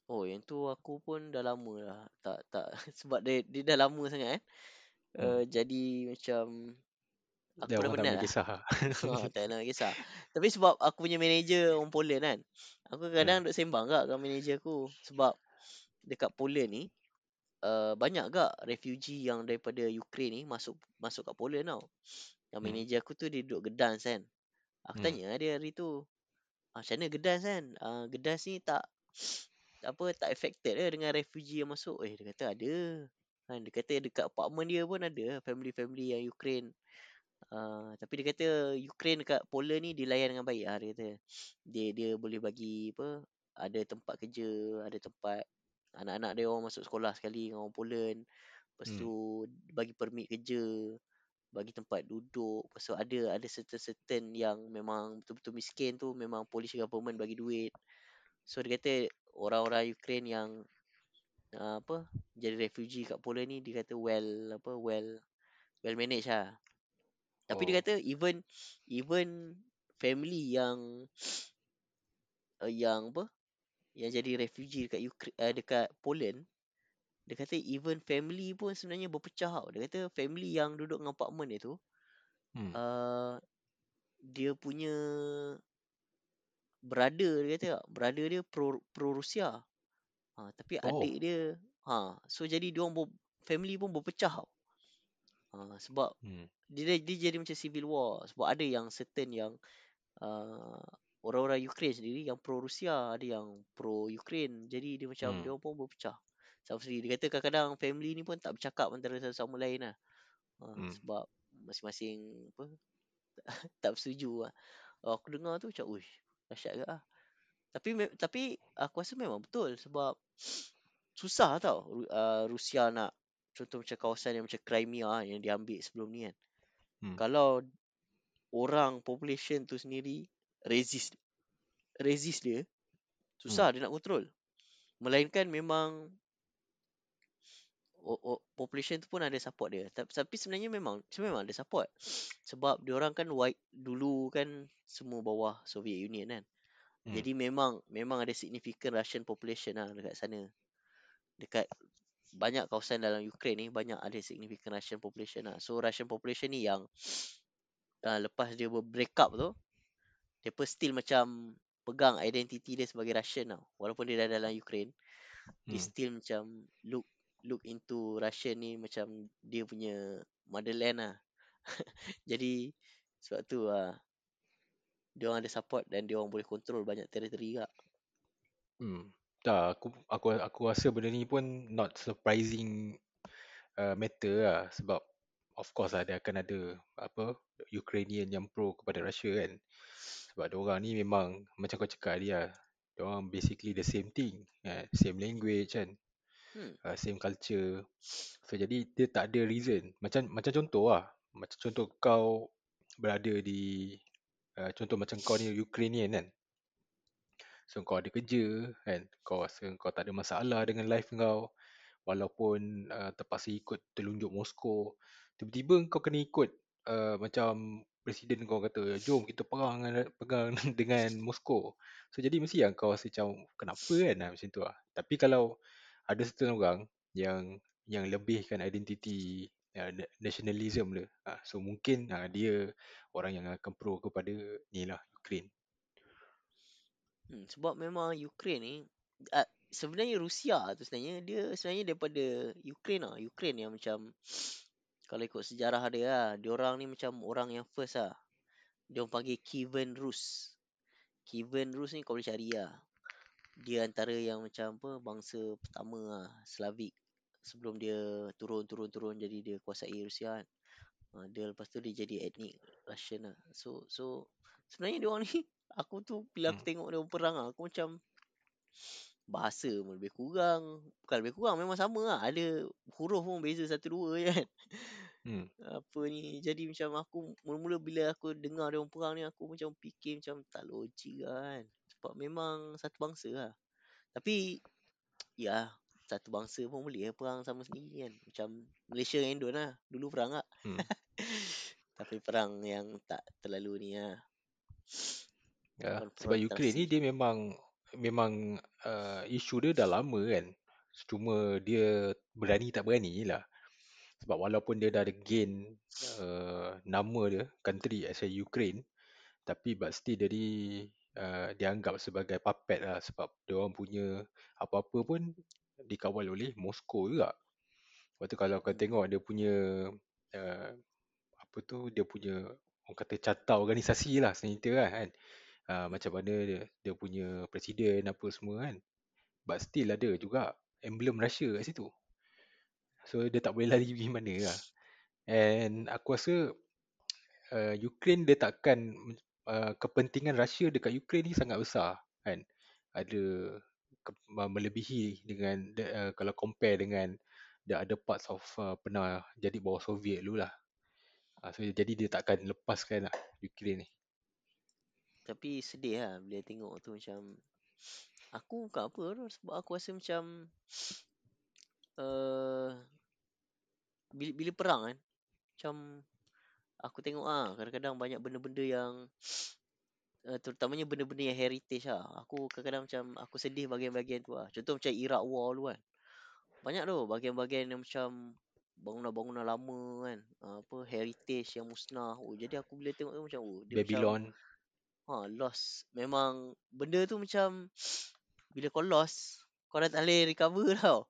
[SPEAKER 1] Oh, yang tu aku pun dah lama lah. Tak tak <laughs> sebab dia dia dah lama sangat eh.
[SPEAKER 2] Hmm.
[SPEAKER 1] Uh, jadi macam aku
[SPEAKER 2] Dah
[SPEAKER 1] dah
[SPEAKER 2] orang tak
[SPEAKER 1] penat
[SPEAKER 2] boleh
[SPEAKER 1] lah.
[SPEAKER 2] kisah
[SPEAKER 1] ha, <laughs> <laughs> tak nak kisah. Tapi sebab aku punya manager orang Poland kan. Aku kadang duk sembang gak dengan manager aku sebab dekat Poland ni uh, banyak gak refugee yang daripada Ukraine ni masuk masuk kat Poland tau. Yang
[SPEAKER 2] Hmm.
[SPEAKER 1] manager aku tu dia duduk Gedans kan. Aku
[SPEAKER 2] Hmm.
[SPEAKER 1] tanya dia hari tu. Ah, macam mana Gedans kan? Ah, Gedans ni tak apa tak affected ke dengan refugee yang masuk? Eh dia kata ada. Kan dia kata dekat apartment dia pun ada family-family yang Ukraine. Uh, tapi dia kata Ukraine dekat Poland ni dilayan dengan baik lah dia kata. Dia dia boleh bagi apa ada tempat kerja, ada tempat anak-anak dia orang masuk sekolah sekali dengan orang Poland. Lepas
[SPEAKER 2] Hmm.
[SPEAKER 1] tu bagi permit kerja, bagi tempat duduk. Lepas tu ada ada certain-certain yang memang betul-betul miskin tu memang Polish government bagi duit. So dia kata orang-orang Ukraine yang uh, apa jadi refugee kat Poland ni dia kata well apa well well managed lah. Tapi
[SPEAKER 2] Oh.
[SPEAKER 1] dia kata even even family yang uh, <sniffs> yang apa yang jadi refugee dekat Ukra- uh, dekat Poland dia kata even family pun sebenarnya berpecah tau. Dia kata family yang duduk dengan apartment dia tu
[SPEAKER 2] Hmm.
[SPEAKER 1] uh, dia punya brother dia kata brother dia pro pro Rusia. Ha, tapi
[SPEAKER 2] Oh.
[SPEAKER 1] adik dia ha so jadi dia orang family pun berpecah tau. Ha, sebab
[SPEAKER 2] Hmm.
[SPEAKER 1] dia, dia jadi macam civil war sebab ada yang certain yang uh, orang-orang Ukraine sendiri yang pro Rusia, ada yang pro Ukraine. Jadi dia macam
[SPEAKER 2] Hmm.
[SPEAKER 1] dia orang pun berpecah. Sama sendiri. Dia kata kadang-kadang family ni pun tak bercakap antara satu sama lain lah. Ha,
[SPEAKER 2] Hmm.
[SPEAKER 1] sebab masing-masing apa <laughs> tak bersetuju lah. Oh, aku dengar tu macam, uish, dahsyat ke lah. Tapi me- tapi aku rasa memang betul sebab <sniffs> susah tau Ru- uh, Rusia nak contoh macam kawasan yang macam Crimea yang diambil sebelum ni kan.
[SPEAKER 2] Hmm.
[SPEAKER 1] Kalau orang population tu sendiri resist resist dia susah dia nak control. Melainkan memang o, o, population tu pun ada support dia. Ta- Tapi sebenarnya memang memang ada support. <sniffs> Sebab dia orang kan white dulu kan semua bawah Soviet Union kan.
[SPEAKER 2] Hmm.
[SPEAKER 1] Jadi memang memang ada significant Russian population lah dekat sana. Dekat banyak kawasan dalam Ukraine ni banyak ada significant Russian population lah. So Russian population ni yang <sniffs> uh, lepas dia break up tu Depa still macam pegang identiti dia sebagai Russian tau. Walaupun dia dah dalam Ukraine, dia
[SPEAKER 2] Hmm.
[SPEAKER 1] still macam look look into Russian ni macam dia punya motherland lah. <laughs> Jadi sebab tu lah dia orang ada support dan dia orang boleh control banyak teritori juga.
[SPEAKER 2] Hmm. Tak, aku aku aku rasa benda ni pun not surprising uh, matter lah sebab of course lah dia akan ada apa Ukrainian yang pro kepada Russia kan. Sebab dia orang ni memang macam kau cakap tadi lah. Dia orang basically the same thing, kan? same language kan.
[SPEAKER 1] Hmm.
[SPEAKER 2] Uh, same culture. So jadi dia tak ada reason. Macam macam contoh lah. Macam contoh kau berada di uh, contoh macam kau ni Ukrainian kan. So kau ada kerja kan? Kau rasa kau tak ada masalah dengan life kau Walaupun uh, terpaksa ikut telunjuk Moskow Tiba-tiba kau kena ikut uh, Macam Presiden kau kata Jom kita perang dengan, perang <laughs> dengan Moskow. So jadi mesti yang kau rasa macam Kenapa kan lah, macam tu lah Tapi kalau ada certain orang Yang yang lebihkan identiti uh, Nationalism dia uh, So mungkin uh, dia Orang yang akan pro kepada ni lah Ukraine
[SPEAKER 1] Hmm, sebab memang Ukraine ni uh, sebenarnya Rusia tu sebenarnya dia sebenarnya daripada Ukraine lah. Ukraine yang macam <sniffs> kalau ikut sejarah dia lah, dia orang ni macam orang yang first lah. Dia orang panggil Kievan Rus. Kievan Rus ni kau boleh cari lah. Dia antara yang macam apa bangsa pertama lah, Slavik. Sebelum dia turun-turun-turun jadi dia kuasai Rusia kan. Ha, dia lepas tu dia jadi etnik Russian lah. So so sebenarnya dia orang ni <laughs> aku tu bila aku
[SPEAKER 2] Hmm.
[SPEAKER 1] tengok dia orang perang lah, aku macam bahasa pun lebih kurang. Bukan lebih kurang memang sama lah. Ada huruf pun beza satu dua je kan.
[SPEAKER 2] Hmm.
[SPEAKER 1] Apa ni jadi macam aku mula-mula bila aku dengar dia orang perang ni aku macam fikir macam tak logik lah kan. Sebab memang satu bangsa lah. Tapi ya satu bangsa pun boleh lah perang sama sendiri kan. Macam Malaysia dengan Indon lah. Dulu perang lah.
[SPEAKER 2] Hmm. <laughs>
[SPEAKER 1] Tapi perang yang tak terlalu ni lah.
[SPEAKER 2] Ya, sebab Ukraine ni
[SPEAKER 1] Konfrontasi.
[SPEAKER 2] dia memang memang uh, isu dia dah lama kan. Cuma dia berani tak berani lah. Sebab walaupun dia dah ada gain uh, nama dia, country as a Ukraine, tapi but still jadi uh, dianggap sebagai puppet lah sebab dia orang punya apa-apa pun dikawal oleh Moscow juga. Lepas tu kalau kau tengok dia punya uh, apa tu dia punya orang kata carta organisasi lah senyata lah kan. Uh, macam mana dia, dia punya presiden apa semua kan. But still ada juga emblem Russia kat situ. So dia tak boleh <laughs> lari pergi mana lah. And aku rasa uh, Ukraine dia takkan uh, kepentingan Russia dekat Ukraine ni sangat besar kan. Ada ke, uh, melebihi dengan uh, kalau compare dengan the other parts of uh, pernah jadi bawah Soviet dulu lah. Uh, so jadi dia takkan lepaskan lah Ukraine ni.
[SPEAKER 1] Tapi sedih lah bila tengok tu macam Aku bukan apa tu sebab aku rasa macam uh, <sniffs> bila, bila perang kan macam aku tengok ah kadang-kadang banyak benda-benda yang uh, <sniffs> terutamanya benda-benda yang heritage lah aku kadang-kadang macam aku sedih bahagian-bahagian tu lah contoh macam Iraq War dulu kan. Banyak tu bahagian-bahagian yang macam bangunan-bangunan lama kan. Uh, apa heritage yang musnah. Oh jadi aku bila tengok tu macam oh dia
[SPEAKER 2] Babylon.
[SPEAKER 1] macam ha lost memang benda tu macam <sniffs> bila kau lost kau dah tak boleh recover <laughs> tau.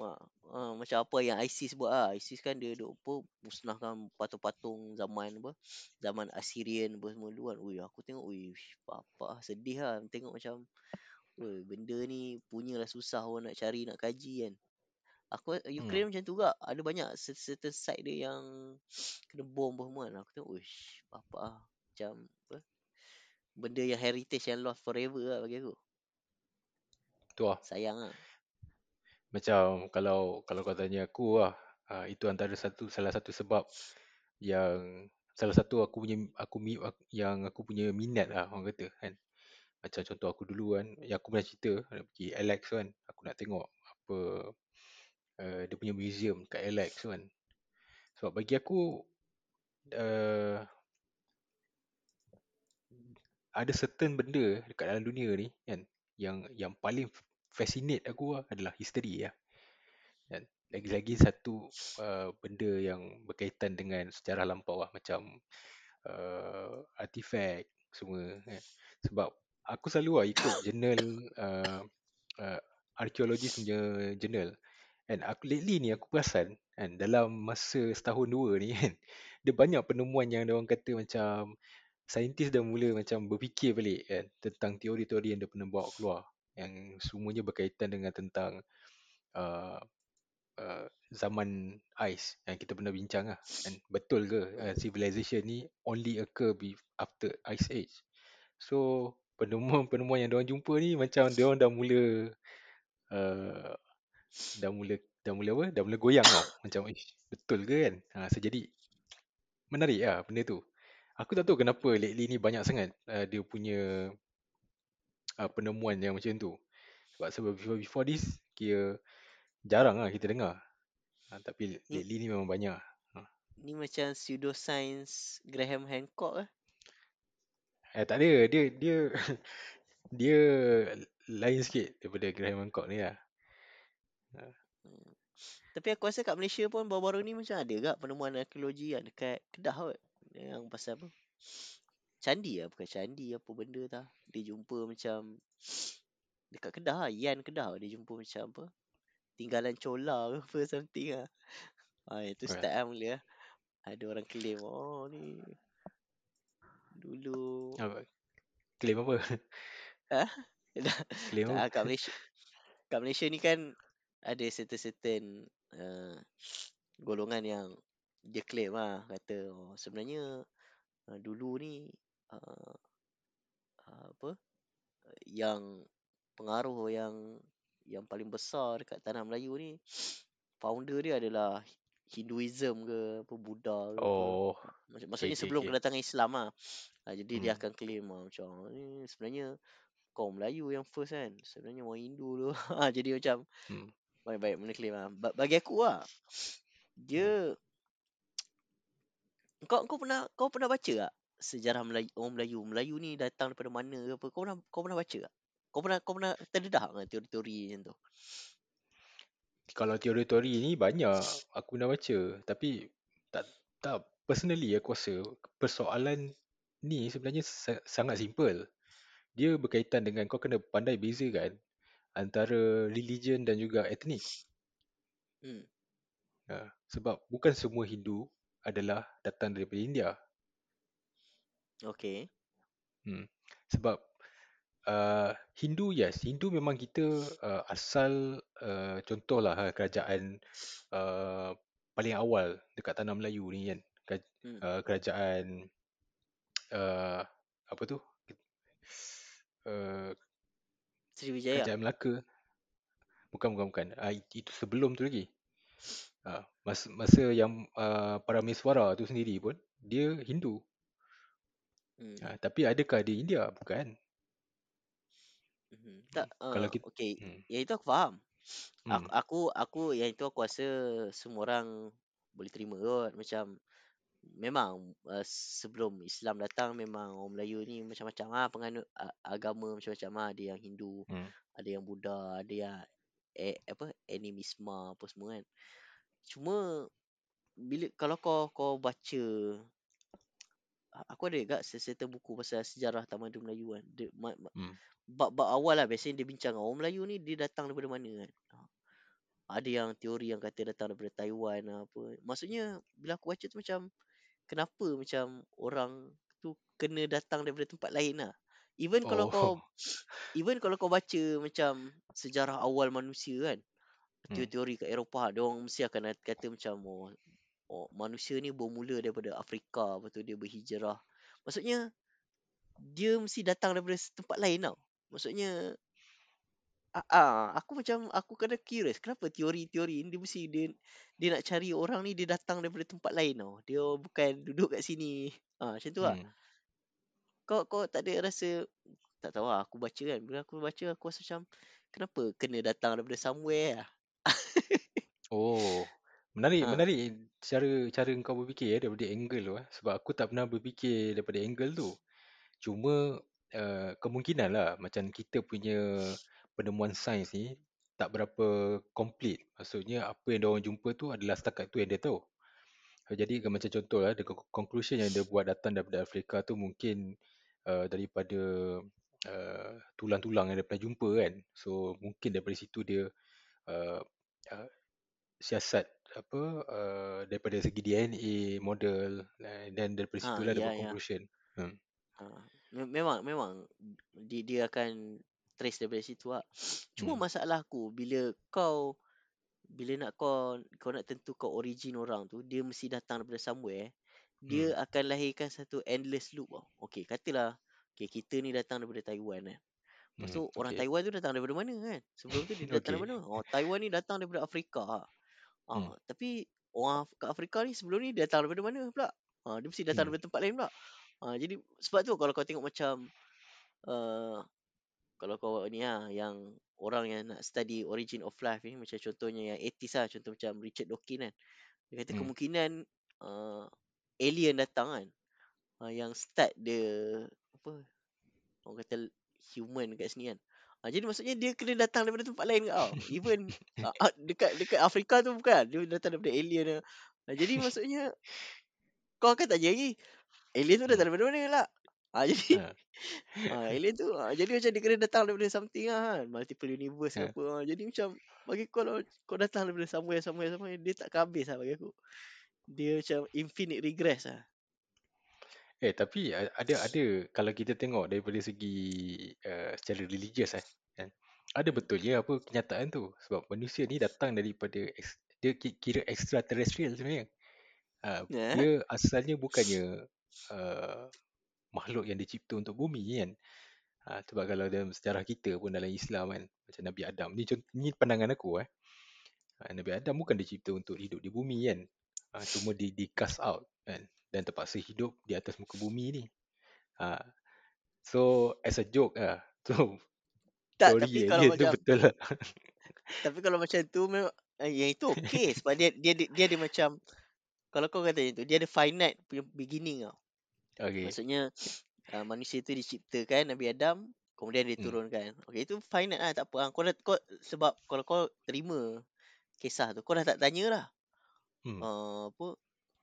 [SPEAKER 1] Ha, ha, macam apa yang ISIS buat ah. ISIS kan dia duk apa musnahkan patung-patung zaman apa zaman Assyrian apa semua dulu kan ui aku tengok ui apa sedih lah. Tengok macam ui benda ni punyalah susah orang nak cari nak kaji kan. Aku Ukraine hmm. macam tu juga ada banyak certain site dia yang <sniffs> kena bom apa semua kan. Aku tengok uish apa macam apa benda yang heritage yang lost forever lah bagi aku.
[SPEAKER 2] Tu lah.
[SPEAKER 1] Sayang lah.
[SPEAKER 2] Macam kalau kalau kau tanya aku lah uh, itu antara satu salah satu sebab yang salah satu aku punya aku yang aku punya minat lah orang kata kan. Macam contoh aku dulu kan yang aku pernah cerita nak pergi Alex kan aku nak tengok apa uh, dia punya museum kat Alex kan. Sebab bagi aku uh, ada certain benda dekat dalam dunia ni kan yang yang paling fascinate aku lah adalah history ya. Dan lagi-lagi satu uh, benda yang berkaitan dengan sejarah lampau lah macam uh, artifact semua kan. Sebab aku selalu lah ikut jurnal uh, uh, archaeologist punya jurnal. And aku lately ni aku perasan kan dalam masa setahun dua ni kan <laughs> dia banyak penemuan yang orang kata macam saintis dah mula macam berfikir balik kan tentang teori-teori yang dia pernah bawa keluar yang semuanya berkaitan dengan tentang uh, uh, zaman ice yang kita pernah bincang lah. And betul ke uh, civilization ni only occur after ice age. So penemuan-penemuan yang diorang jumpa ni macam diorang dah mula uh, dah mula dah mula apa? Dah mula goyang tau. Macam betul ke kan? Ha, so jadi menarik lah benda tu. Aku tak tahu kenapa lately ni banyak sangat uh, dia punya uh, penemuan yang macam tu. Sebab sebab before, before this kira jarang lah kita dengar. Uh, tapi ni, lately ni memang banyak. Uh.
[SPEAKER 1] Ni macam pseudoscience Graham Hancock eh?
[SPEAKER 2] Eh tak ada, dia dia <laughs> dia lain sikit daripada Graham Hancock ni lah.
[SPEAKER 1] Uh. Tapi aku rasa kat Malaysia pun baru-baru ni macam ada gak penemuan arkeologi kan dekat Kedah kot. Yang pasal apa? candi lah bukan candi apa benda tah dia jumpa macam <sniffs> dekat Kedah lah Yan Kedah dia jumpa macam apa tinggalan cola ke apa <laughs> something lah ha, itu start lah mula lah ada orang claim oh ni dulu
[SPEAKER 2] apa? claim apa? <laughs>
[SPEAKER 1] ha? <laughs> claim apa? kat Malaysia kat Malaysia ni kan ada certain-certain uh, <sniffs> golongan yang dia claim lah kata oh, sebenarnya uh, dulu ni uh, apa yang pengaruh yang yang paling besar dekat tanah Melayu ni <sniffs> founder dia adalah Hinduism ke apa Buddha ke
[SPEAKER 2] oh.
[SPEAKER 1] apa. Maksudnya okay, sebelum okay. kedatangan Islam ah. Ha, jadi hmm. dia akan claim ah, macam ni sebenarnya kaum Melayu yang first kan. Sebenarnya orang Hindu tu. ha, <laughs> jadi macam hmm. baik-baik mana claim ah. Bagi aku ah dia kau kau pernah kau pernah baca tak sejarah Melayu orang Melayu? Melayu ni datang daripada mana ke apa? Kau pernah kau pernah baca tak? Kau pernah kau pernah terdedah dengan teori-teori macam tu?
[SPEAKER 2] Kalau teori-teori ni banyak aku nak baca. Tapi tak tak personally aku rasa persoalan ni sebenarnya sangat simple. Dia berkaitan dengan kau kena pandai bezakan antara religion dan juga etnik. Hmm. Ha, sebab bukan semua Hindu adalah datang daripada India
[SPEAKER 1] Okay.
[SPEAKER 2] Hmm. Sebab uh, Hindu yes, Hindu memang kita uh, asal uh, contohlah uh, kerajaan uh, paling awal dekat tanah Melayu ni kan. Hmm. Uh, kerajaan uh, apa tu? Uh,
[SPEAKER 1] Sriwijaya.
[SPEAKER 2] Kerajaan Melaka. Bukan bukan bukan. Uh, itu sebelum tu lagi. Uh, masa, masa yang uh, para Meswara tu sendiri pun dia Hindu. Hmm. Ha, tapi adakah di India? Bukan.
[SPEAKER 1] Hmm. Tak, uh, kalau kita, okay. Hmm. Ya itu aku faham. Aku
[SPEAKER 2] Hmm.
[SPEAKER 1] aku, aku yang itu aku rasa semua orang boleh terima kot. Macam memang uh, sebelum Islam datang memang orang Melayu ni macam-macam ah penganut uh, agama macam-macam ah. Ada yang Hindu,
[SPEAKER 2] Hmm.
[SPEAKER 1] ada yang Buddha, ada yang eh, apa animisma apa semua kan. Cuma bila kalau kau kau baca aku ada juga sesetengah buku pasal sejarah tamadun Melayu kan. Dia, ma, ma,
[SPEAKER 2] Hmm.
[SPEAKER 1] bab-bab awal lah biasanya dia bincang orang Melayu ni dia datang daripada mana kan. Ah, Ada yang teori yang kata datang daripada Taiwan lah apa. Maksudnya bila aku baca tu macam kenapa macam orang tu kena datang daripada tempat lain lah. Even kalau kau
[SPEAKER 2] Oh. <laughs>
[SPEAKER 1] even kalau kau baca macam sejarah awal manusia kan.
[SPEAKER 2] Hmm.
[SPEAKER 1] Teori-teori kat Eropah dia orang mesti akan kata macam oh, oh manusia ni bermula daripada Afrika lepas tu dia berhijrah. Maksudnya dia mesti datang daripada tempat lain tau. Maksudnya ah, ah aku macam aku kadang curious kenapa teori-teori ni dia mesti dia dia nak cari orang ni dia datang daripada tempat lain tau. Dia bukan duduk kat sini. Ah macam tu lah.
[SPEAKER 2] Hmm.
[SPEAKER 1] Kau kau tak ada rasa tak tahu lah aku baca kan. Bila aku baca aku rasa macam kenapa kena datang daripada somewhere lah.
[SPEAKER 2] Oh, menarik,
[SPEAKER 1] Ha.
[SPEAKER 2] menarik cara cara kau berfikir eh, daripada angle tu eh. Sebab aku tak pernah berfikir daripada angle tu. Cuma uh, kemungkinan lah macam kita punya penemuan sains ni tak berapa complete. Maksudnya apa yang orang jumpa tu adalah setakat tu yang dia tahu. Jadi macam contoh lah, the con- conclusion yang dia buat datang daripada Afrika tu mungkin uh, daripada uh, tulang-tulang yang dia pernah jumpa kan. So mungkin daripada situ dia uh, uh, siasat apa uh, daripada segi DNA model dan daripada
[SPEAKER 1] Ha
[SPEAKER 2] situlah dia
[SPEAKER 1] ya
[SPEAKER 2] buat
[SPEAKER 1] ya.
[SPEAKER 2] conclusion. Hmm.
[SPEAKER 1] Ha. Me- Memang memang dia, dia akan trace daripada situ lah. Cuma
[SPEAKER 2] Hmm.
[SPEAKER 1] masalah aku bila kau bila nak kau kau nak tentukan origin orang tu dia mesti datang daripada somewhere dia
[SPEAKER 2] Hmm.
[SPEAKER 1] akan lahirkan satu endless loop tau. Okey, katalah okay, kita ni datang daripada Taiwan kan. Lepas
[SPEAKER 2] Hmm.
[SPEAKER 1] tu orang
[SPEAKER 2] Okay.
[SPEAKER 1] Taiwan tu datang daripada mana kan? Sebelum tu dia <laughs> datang
[SPEAKER 2] Okay.
[SPEAKER 1] daripada mana? Oh, Taiwan ni datang daripada Afrika.
[SPEAKER 2] Hmm.
[SPEAKER 1] Ah, tapi orang Af- kat Afrika ni sebelum ni dia datang daripada mana pula? Ah, dia mesti datang
[SPEAKER 2] Hmm.
[SPEAKER 1] daripada tempat lain pula. Ah, jadi sebab tu kalau kau tengok macam uh, kalau kau ni lah yang orang yang nak study origin of life ni macam contohnya yang atheist lah contoh macam Richard Dawkins kan. Dia kata
[SPEAKER 2] Hmm.
[SPEAKER 1] kemungkinan uh, alien datang kan. Uh, yang start dia apa orang kata human kat sini kan. Uh, jadi maksudnya dia kena datang daripada tempat lain ke tau. Even uh, dekat dekat Afrika tu bukan dia datang daripada alien. Uh, jadi maksudnya kau akan tanya lagi alien tu datang daripada mana lah? Ah jadi
[SPEAKER 2] Ha.
[SPEAKER 1] ah <laughs> alien tu ah, jadi macam dia kena datang daripada something lah kan. Multiple universe ke
[SPEAKER 2] Ha.
[SPEAKER 1] apa. Ah, jadi macam bagi kau kalau kau datang daripada somewhere somewhere somewhere dia tak habis lah bagi aku. Dia macam infinite regress lah.
[SPEAKER 2] Eh tapi a- ada ada kalau kita tengok daripada segi uh, secara religious eh kan ada betulnya apa kenyataan tu sebab manusia ni datang daripada ex, dia ki- kira extraterrestrial sebenarnya. Uh,
[SPEAKER 1] Ya.
[SPEAKER 2] dia asalnya bukannya uh, makhluk yang dicipta untuk bumi kan. Ha, sebab kalau dalam sejarah kita pun dalam Islam kan macam Nabi Adam ni cont- ni pandangan aku eh. Ha, Nabi Adam bukan dicipta untuk hidup di bumi kan. Ha, cuma di di cast out kan dan terpaksa hidup di atas muka bumi ni. Ha, so as a joke lah. So
[SPEAKER 1] Tak
[SPEAKER 2] teori
[SPEAKER 1] tapi kalau
[SPEAKER 2] dia tu
[SPEAKER 1] macam
[SPEAKER 2] betul lah. <laughs>
[SPEAKER 1] tapi kalau macam tu memang eh, yang itu okey <laughs> sebab dia dia dia, dia ada macam kalau kau kata itu dia ada finite punya beginning tau.
[SPEAKER 2] Okay.
[SPEAKER 1] Maksudnya uh, manusia tu diciptakan Nabi Adam kemudian
[SPEAKER 2] Hmm.
[SPEAKER 1] diturunkan. Okey itu finite lah tak apa. Ah, Kau dah kau sebab kalau kau terima kisah tu kau dah tak tanya lah.
[SPEAKER 2] Hmm.
[SPEAKER 1] Uh, apa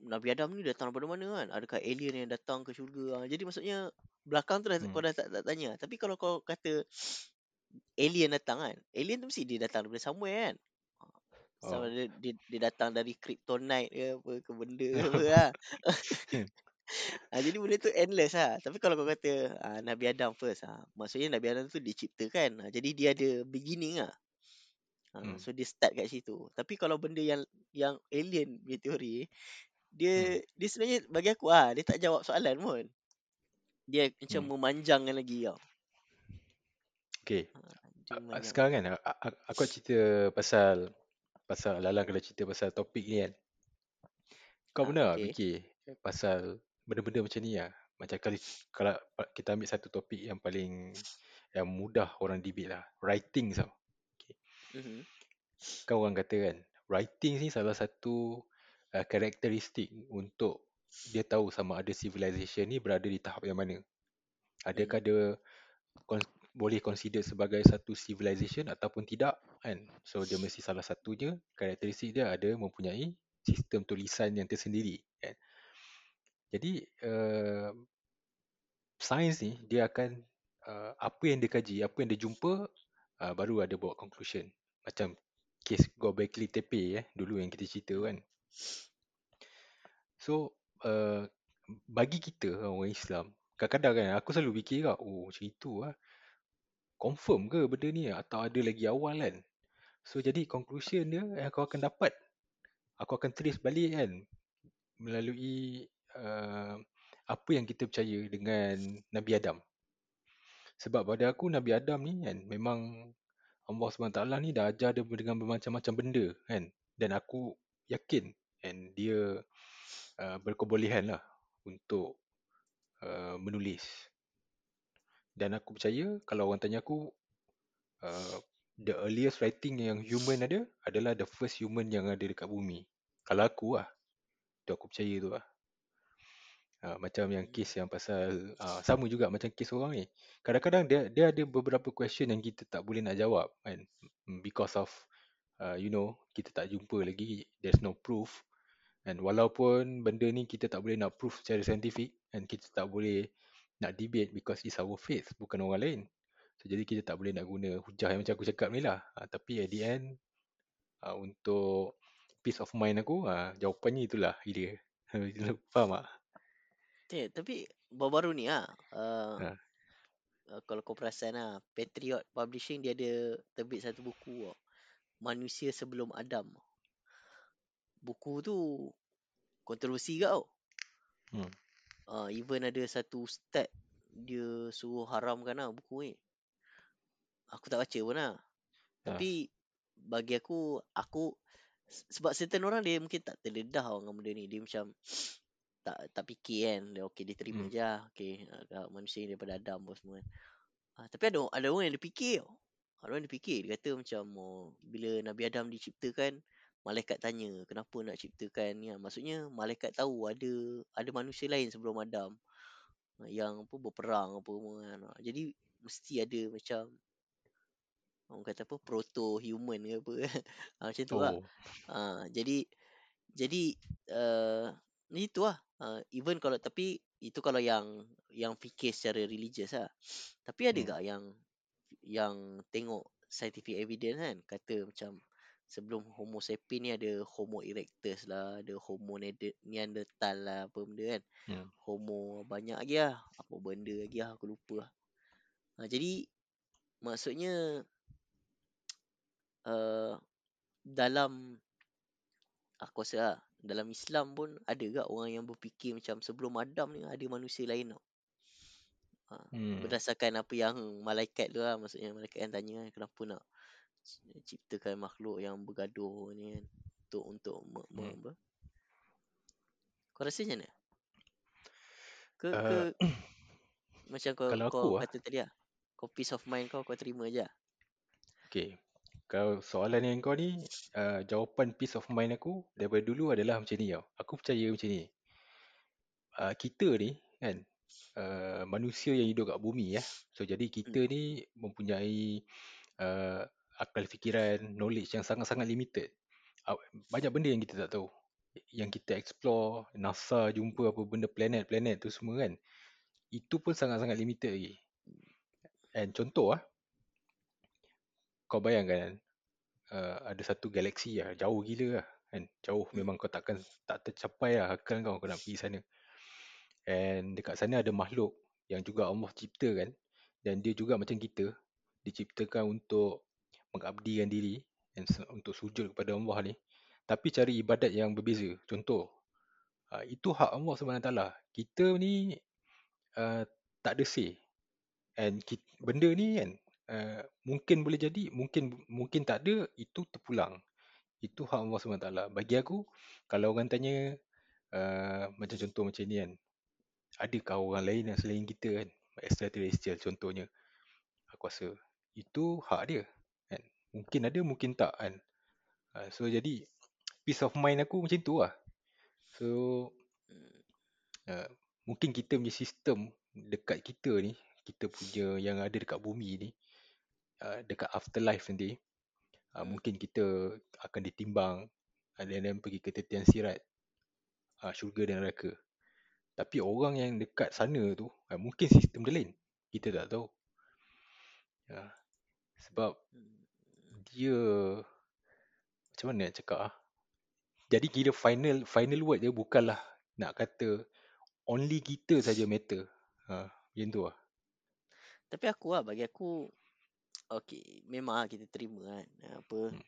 [SPEAKER 1] Nabi Adam ni datang daripada mana kan? Adakah alien yang datang ke syurga? Ah, jadi maksudnya belakang tu dah
[SPEAKER 2] Hmm.
[SPEAKER 1] kau dah tak, tak tanya. Tapi kalau kau kata alien datang kan? Alien tu mesti dia datang daripada somewhere kan? Sama
[SPEAKER 2] Oh.
[SPEAKER 1] dia, dia, dia datang dari kryptonite ke apa ke benda ke apa lah. <laughs> ha, jadi benda tu endless lah. Tapi kalau kau kata ha, Nabi Adam first ha, maksudnya Nabi Adam tu diciptakan. Ha, jadi dia ada beginning lah. Ha,
[SPEAKER 2] Hmm.
[SPEAKER 1] so dia start kat situ. Tapi kalau benda yang yang alien punya teori
[SPEAKER 2] Hmm.
[SPEAKER 1] dia dia sebenarnya bagi aku ah dia tak jawab soalan pun. Dia macam
[SPEAKER 2] Hmm.
[SPEAKER 1] memanjangkan lagi tau.
[SPEAKER 2] Okay.
[SPEAKER 1] Ha, dia.
[SPEAKER 2] Sekarang kan aku nak cerita pasal pasal Lalang kena cerita pasal topik ni kan. Kau
[SPEAKER 1] Ah,
[SPEAKER 2] pernah tak
[SPEAKER 1] okay.
[SPEAKER 2] fikir pasal benda-benda macam ni lah. Macam kalau, kalau kita ambil satu topik yang paling yang mudah orang debate lah. Writing tau. Okay.
[SPEAKER 1] Mhm.
[SPEAKER 2] kan orang kata kan writing ni salah satu uh, karakteristik untuk dia tahu sama ada civilization ni berada di tahap yang mana. Adakah
[SPEAKER 1] Hmm.
[SPEAKER 2] dia kon- boleh consider sebagai satu civilization ataupun tidak kan? So dia mesti salah satunya karakteristik dia ada mempunyai sistem tulisan yang tersendiri kan? Jadi uh, sains ni dia akan uh, apa yang dia kaji apa yang dia jumpa uh, baru ada bawa conclusion. Macam kes Gobekli Tepe eh dulu yang kita cerita kan so uh, bagi kita orang Islam kadang-kadang kan aku selalu fikir kau oh macam itu lah confirm ke benda ni? Atau ada lagi awal kan? So jadi conclusion dia yang kau akan dapat aku akan trace balik kan melalui uh, apa yang kita percaya dengan Nabi Adam. Sebab pada aku Nabi Adam ni kan memang Allah SWT ni dah ajar dia dengan bermacam-macam benda kan? Dan aku yakin kan dia uh, berkebolehan lah untuk uh, menulis. Dan aku percaya kalau orang tanya aku uh, the earliest writing yang human ada adalah the first human yang ada dekat bumi. Kalau aku lah. Tu aku percaya tu lah. Uh, macam yang kes yang pasal uh, sama juga macam kes orang ni. Kadang-kadang dia dia ada beberapa question yang kita tak boleh nak jawab kan. Mm, because of uh, you know kita tak jumpa lagi. There's no proof and walaupun benda ni kita tak boleh nak proof secara saintifik and kita tak boleh nak debate because it's our faith bukan orang lain so, jadi kita tak boleh nak guna hujah yang macam aku cakap ni lah uh, tapi at the end uh, untuk peace of mind aku uh, jawapannya itulah dia <laughs> faham tak?
[SPEAKER 1] Eh, tapi baru-baru ni ah uh,
[SPEAKER 2] Ha.
[SPEAKER 1] uh, kalau kau perasan lah Patriot Publishing dia ada terbit satu buku tau. Manusia Sebelum Adam. Buku tu kontroversi ke tau.
[SPEAKER 2] Hmm.
[SPEAKER 1] Uh, even ada satu ustaz dia suruh haramkan lah buku ni. Aku tak baca pun lah.
[SPEAKER 2] Ha.
[SPEAKER 1] Tapi bagi aku, aku se- sebab certain orang dia mungkin tak terdedah dengan benda ni. Dia macam <sniffs> tak tak fikir kan. Dia okey dia terima
[SPEAKER 2] Hmm.
[SPEAKER 1] je lah. Okey, uh, manusia ni daripada Adam apa semua. Uh, tapi ada ada orang yang dia fikir tau. Ada orang dia fikir. Dia kata macam oh, bila Nabi Adam diciptakan, malaikat tanya kenapa nak ciptakan ni. lah. Maksudnya malaikat tahu ada ada manusia lain sebelum Adam uh, yang apa berperang apa semua kan. Uh, Jadi mesti ada macam orang kata apa proto human ke apa uh, <laughs> macam tu lah.
[SPEAKER 2] Oh.
[SPEAKER 1] Uh, jadi jadi uh, itu lah. Uh, even kalau tapi itu kalau yang yang fikir secara religious lah. Tapi ada
[SPEAKER 2] Hmm.
[SPEAKER 1] tak yang yang tengok scientific evidence kan kata macam sebelum homo sapien ni ada homo erectus lah, ada homo neanderthal lah apa benda kan.
[SPEAKER 2] Hmm.
[SPEAKER 1] Homo banyak lagi lah. Apa benda lagi lah aku lupa lah. Uh, jadi maksudnya uh, dalam aku rasa lah, dalam Islam pun ada ke orang yang berfikir macam sebelum Adam ni ada manusia lain tau. Ha,
[SPEAKER 2] Hmm.
[SPEAKER 1] berdasarkan apa yang malaikat tu lah maksudnya malaikat yang tanya kan kenapa nak ciptakan makhluk yang bergaduh ni kan untuk untuk me, me,
[SPEAKER 2] Hmm.
[SPEAKER 1] apa? Kau rasa macam mana? Ke ke
[SPEAKER 2] Uh, <clears throat>
[SPEAKER 1] macam kau
[SPEAKER 2] kalau
[SPEAKER 1] kau
[SPEAKER 2] aku lah,
[SPEAKER 1] kata tadi lah. Kau peace of mind kau kau terima je. lah.
[SPEAKER 2] okay. Kalau soalan yang kau ni, uh, jawapan peace of mind aku daripada dulu adalah macam ni tau. Aku percaya macam ni. Uh, kita ni kan, uh, manusia yang hidup kat bumi ya. So jadi kita
[SPEAKER 1] Hmm.
[SPEAKER 2] ni mempunyai uh, akal fikiran, knowledge yang sangat-sangat limited. Banyak benda yang kita tak tahu. Yang kita explore, NASA jumpa apa benda planet-planet tu semua kan. Itu pun sangat-sangat limited lagi. And contoh ah, kau bayangkan uh, ada satu galaksi lah, jauh gila lah kan. Jauh memang kau takkan tak tercapai lah akal kau kau nak pergi sana. And dekat sana ada makhluk yang juga Allah ciptakan dan dia juga macam kita diciptakan untuk mengabdikan diri dan untuk sujud kepada Allah ni. Tapi cara ibadat yang berbeza. Contoh, uh, itu hak Allah SWT. Kita ni uh, tak ada say. And kita, benda ni kan uh, mungkin boleh jadi, mungkin mungkin tak ada, itu terpulang. Itu hak Allah SWT. Bagi aku, kalau orang tanya uh, macam contoh macam ni kan, adakah orang lain yang selain kita kan, extraterrestrial contohnya, aku rasa itu hak dia. Mungkin ada, mungkin tak kan. Uh, so jadi peace of mind aku macam tu lah. So uh, mungkin kita punya sistem dekat kita ni, kita punya yang ada dekat bumi ni, uh, dekat afterlife nanti, uh, mungkin kita akan ditimbang uh, dan then pergi ke tetian sirat, uh, syurga dan neraka. Tapi orang yang dekat sana tu, uh, mungkin sistem dia lain. Kita tak tahu. Uh, sebab
[SPEAKER 1] Hmm.
[SPEAKER 2] Dia macam mana nak cakap ah? Jadi kira final final word dia bukanlah nak kata only kita saja matter. Ha, macam tu lah.
[SPEAKER 1] Tapi aku lah bagi aku okey memang lah kita terima kan apa
[SPEAKER 2] Hmm.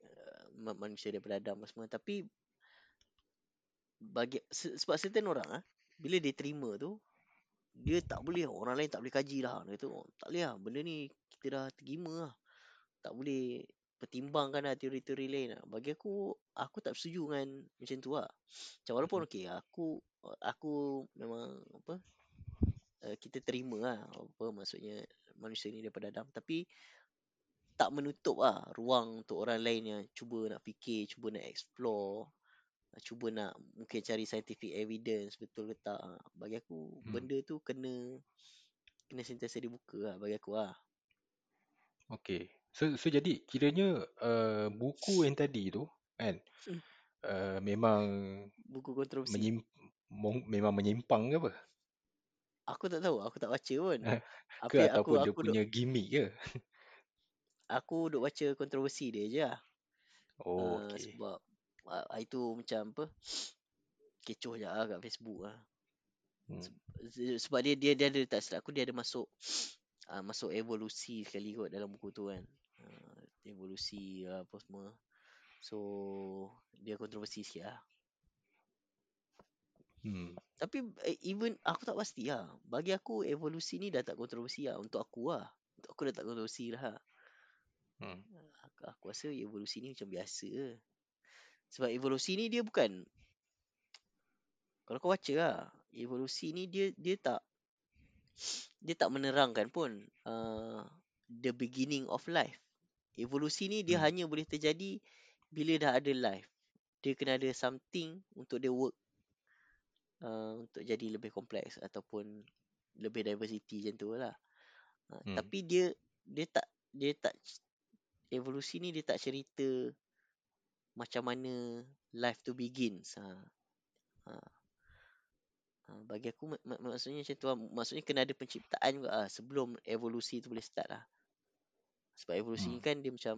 [SPEAKER 1] uh, ma- manusia daripada Adam semua tapi bagi se- sebab certain orang ah bila dia terima tu dia tak boleh orang lain tak boleh kaji lah dia kata oh, tak boleh lah benda ni kita dah terima lah tak boleh pertimbangkan lah teori-teori lain lah bagi aku aku tak setuju dengan macam tu lah macam walaupun okey aku aku memang apa uh, kita terima lah apa maksudnya manusia ni daripada Adam tapi tak menutup lah ruang untuk orang lain yang cuba nak fikir, cuba nak explore, uh, cuba nak mungkin cari scientific evidence betul ke tak. Ah, Bagi aku
[SPEAKER 2] Hmm.
[SPEAKER 1] benda tu kena kena sentiasa dibuka lah bagi aku lah.
[SPEAKER 2] Okay. So, so jadi kiranya uh, buku yang tadi tu kan
[SPEAKER 1] Hmm.
[SPEAKER 2] uh, memang
[SPEAKER 1] Buku kontroversi.
[SPEAKER 2] menyim, mong, memang menyimpang ke apa?
[SPEAKER 1] Aku tak tahu, aku tak baca pun. Apa
[SPEAKER 2] ke
[SPEAKER 1] yang aku
[SPEAKER 2] ataupun dia
[SPEAKER 1] aku duk,
[SPEAKER 2] punya gimmick ke?
[SPEAKER 1] aku duk baca kontroversi dia je lah.
[SPEAKER 2] Oh,
[SPEAKER 1] Uh,
[SPEAKER 2] okay.
[SPEAKER 1] sebab uh, itu macam apa kecoh je lah kat Facebook lah.
[SPEAKER 2] Hmm.
[SPEAKER 1] Se- sebab dia dia dia ada tak silap aku dia ada masuk uh, masuk evolusi sekali kot dalam buku tu kan uh, evolusi uh, apa semua so dia kontroversi sikit lah
[SPEAKER 2] Hmm.
[SPEAKER 1] tapi eh, even aku tak pasti lah bagi aku evolusi ni dah tak kontroversi lah untuk aku lah untuk aku dah tak kontroversi lah
[SPEAKER 2] Hmm.
[SPEAKER 1] aku, aku rasa evolusi ni macam biasa je sebab evolusi ni dia bukan kalau kau baca lah evolusi ni dia dia tak dia tak menerangkan pun uh, the beginning of life. Evolusi ni dia
[SPEAKER 2] Hmm.
[SPEAKER 1] hanya boleh terjadi bila dah ada life. Dia kena ada something untuk dia work uh, untuk jadi lebih kompleks ataupun lebih diversity macam tu lah. Uh,
[SPEAKER 2] Hmm.
[SPEAKER 1] Tapi dia dia tak dia tak evolusi ni dia tak cerita macam mana life to begins. Ha. Ha. Ha, bagi aku mak, mak, maksudnya macam tu lah. Maksudnya kena ada penciptaan juga lah sebelum evolusi tu boleh start lah. Sebab evolusi ni
[SPEAKER 2] Hmm.
[SPEAKER 1] kan dia macam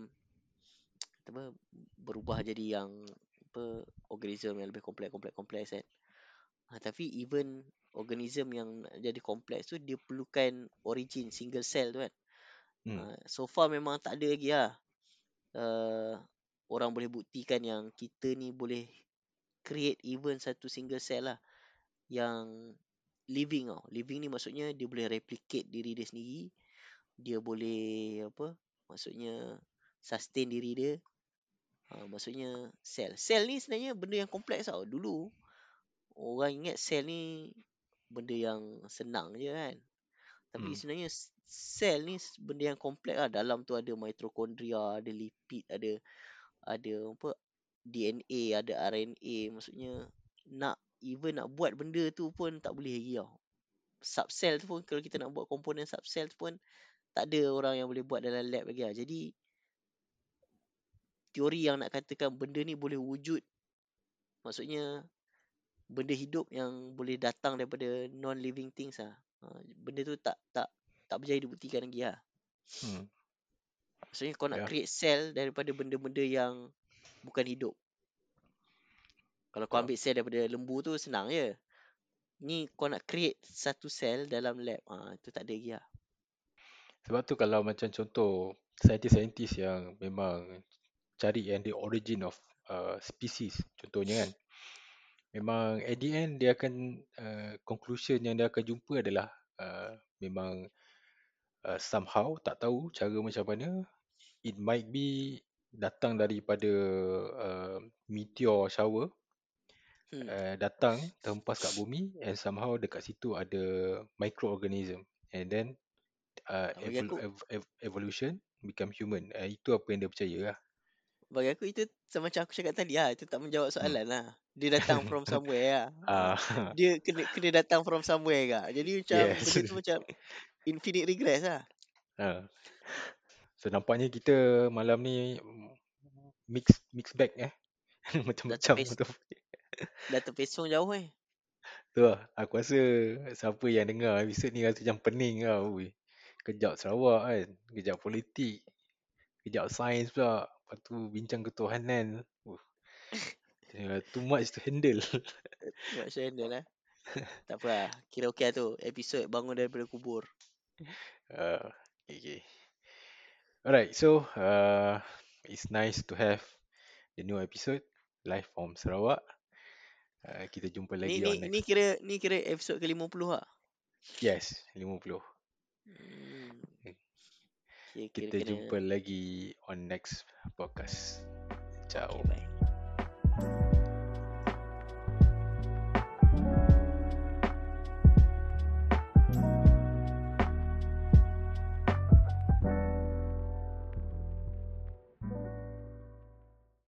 [SPEAKER 1] <tsk> apa berubah jadi yang apa organism yang lebih kompleks kompleks kompleks kan. Ha, tapi even organism yang nak jadi kompleks tu dia perlukan origin single cell tu kan.
[SPEAKER 2] Hmm.
[SPEAKER 1] Ha, so far memang tak ada lagi lah. Uh, orang boleh buktikan yang kita ni boleh create even satu single cell lah yang living tau. Living ni maksudnya dia boleh replicate diri dia sendiri. Dia boleh apa? Maksudnya sustain diri dia. Ha, maksudnya sel. Sel ni sebenarnya benda yang kompleks tau. Dulu orang ingat sel ni benda yang senang je kan. Tapi
[SPEAKER 2] Hmm.
[SPEAKER 1] sebenarnya sel ni benda yang kompleks lah. Dalam tu ada mitokondria, ada lipid, ada ada apa DNA, ada RNA. Maksudnya nak even nak buat benda tu pun tak boleh lagi tau. Subcell tu pun kalau kita nak buat komponen subcell tu pun tak ada orang yang boleh buat dalam lab lagi lah. Jadi teori yang nak katakan benda ni boleh wujud maksudnya benda hidup yang boleh datang daripada non living things lah. Ha, benda tu tak tak tak berjaya dibuktikan lagi lah.
[SPEAKER 2] Hmm.
[SPEAKER 1] Maksudnya kau nak
[SPEAKER 2] Ya.
[SPEAKER 1] create sel daripada benda-benda yang bukan hidup. Kalau kau
[SPEAKER 2] Ya.
[SPEAKER 1] ambil sel daripada lembu tu senang je. Ni kau nak create satu sel dalam lab. Ha, itu tak ada lagi lah.
[SPEAKER 2] Sebab tu kalau macam contoh saintis-saintis yang memang cari yang the origin of uh, species contohnya kan memang at the end dia akan uh, conclusion yang dia akan jumpa adalah uh, memang uh, somehow tak tahu cara macam mana it might be datang daripada uh, meteor shower
[SPEAKER 1] Hmm.
[SPEAKER 2] uh, datang terhempas kat bumi and somehow dekat situ ada microorganism and then uh,
[SPEAKER 1] bagi
[SPEAKER 2] evol-
[SPEAKER 1] aku
[SPEAKER 2] ev- ev- evolution become human uh, itu apa yang dia percaya lah
[SPEAKER 1] Bagi aku itu sama macam aku cakap tadi lah. Itu tak menjawab soalan lah. Dia <laughs> datang from somewhere lah.
[SPEAKER 2] Ah,
[SPEAKER 1] Dia kena, kena datang from somewhere kak. Jadi macam
[SPEAKER 2] Yes.
[SPEAKER 1] benda tu macam infinite regress lah. <laughs>
[SPEAKER 2] ah. So nampaknya kita malam ni mix mix bag eh. <laughs> Macam-macam.
[SPEAKER 1] Dah terpesong jauh eh.
[SPEAKER 2] Tu lah. Aku rasa siapa yang dengar episod ni rasa macam pening lah. Kejap Sarawak kan. Kejap politik. Kejap sains pula. Lepas tu bincang ketuhanan. Uh. Too much to handle. <laughs>
[SPEAKER 1] Buat channel lah. tak apa lah. Kira okey lah tu. Episod bangun daripada kubur.
[SPEAKER 2] Uh, okay, okay. Alright, so uh, it's nice to have the new episode live from Sarawak. Uh, kita jumpa lagi
[SPEAKER 1] Ni, ni,
[SPEAKER 2] on
[SPEAKER 1] ni
[SPEAKER 2] next.
[SPEAKER 1] kira ni kira episod ke-50 lah.
[SPEAKER 2] Yes, 50.
[SPEAKER 1] Hmm.
[SPEAKER 2] Hmm.
[SPEAKER 1] Okay,
[SPEAKER 2] Kita
[SPEAKER 1] kira-kira.
[SPEAKER 2] jumpa lagi on next podcast. Ciao.
[SPEAKER 1] Okay, bye.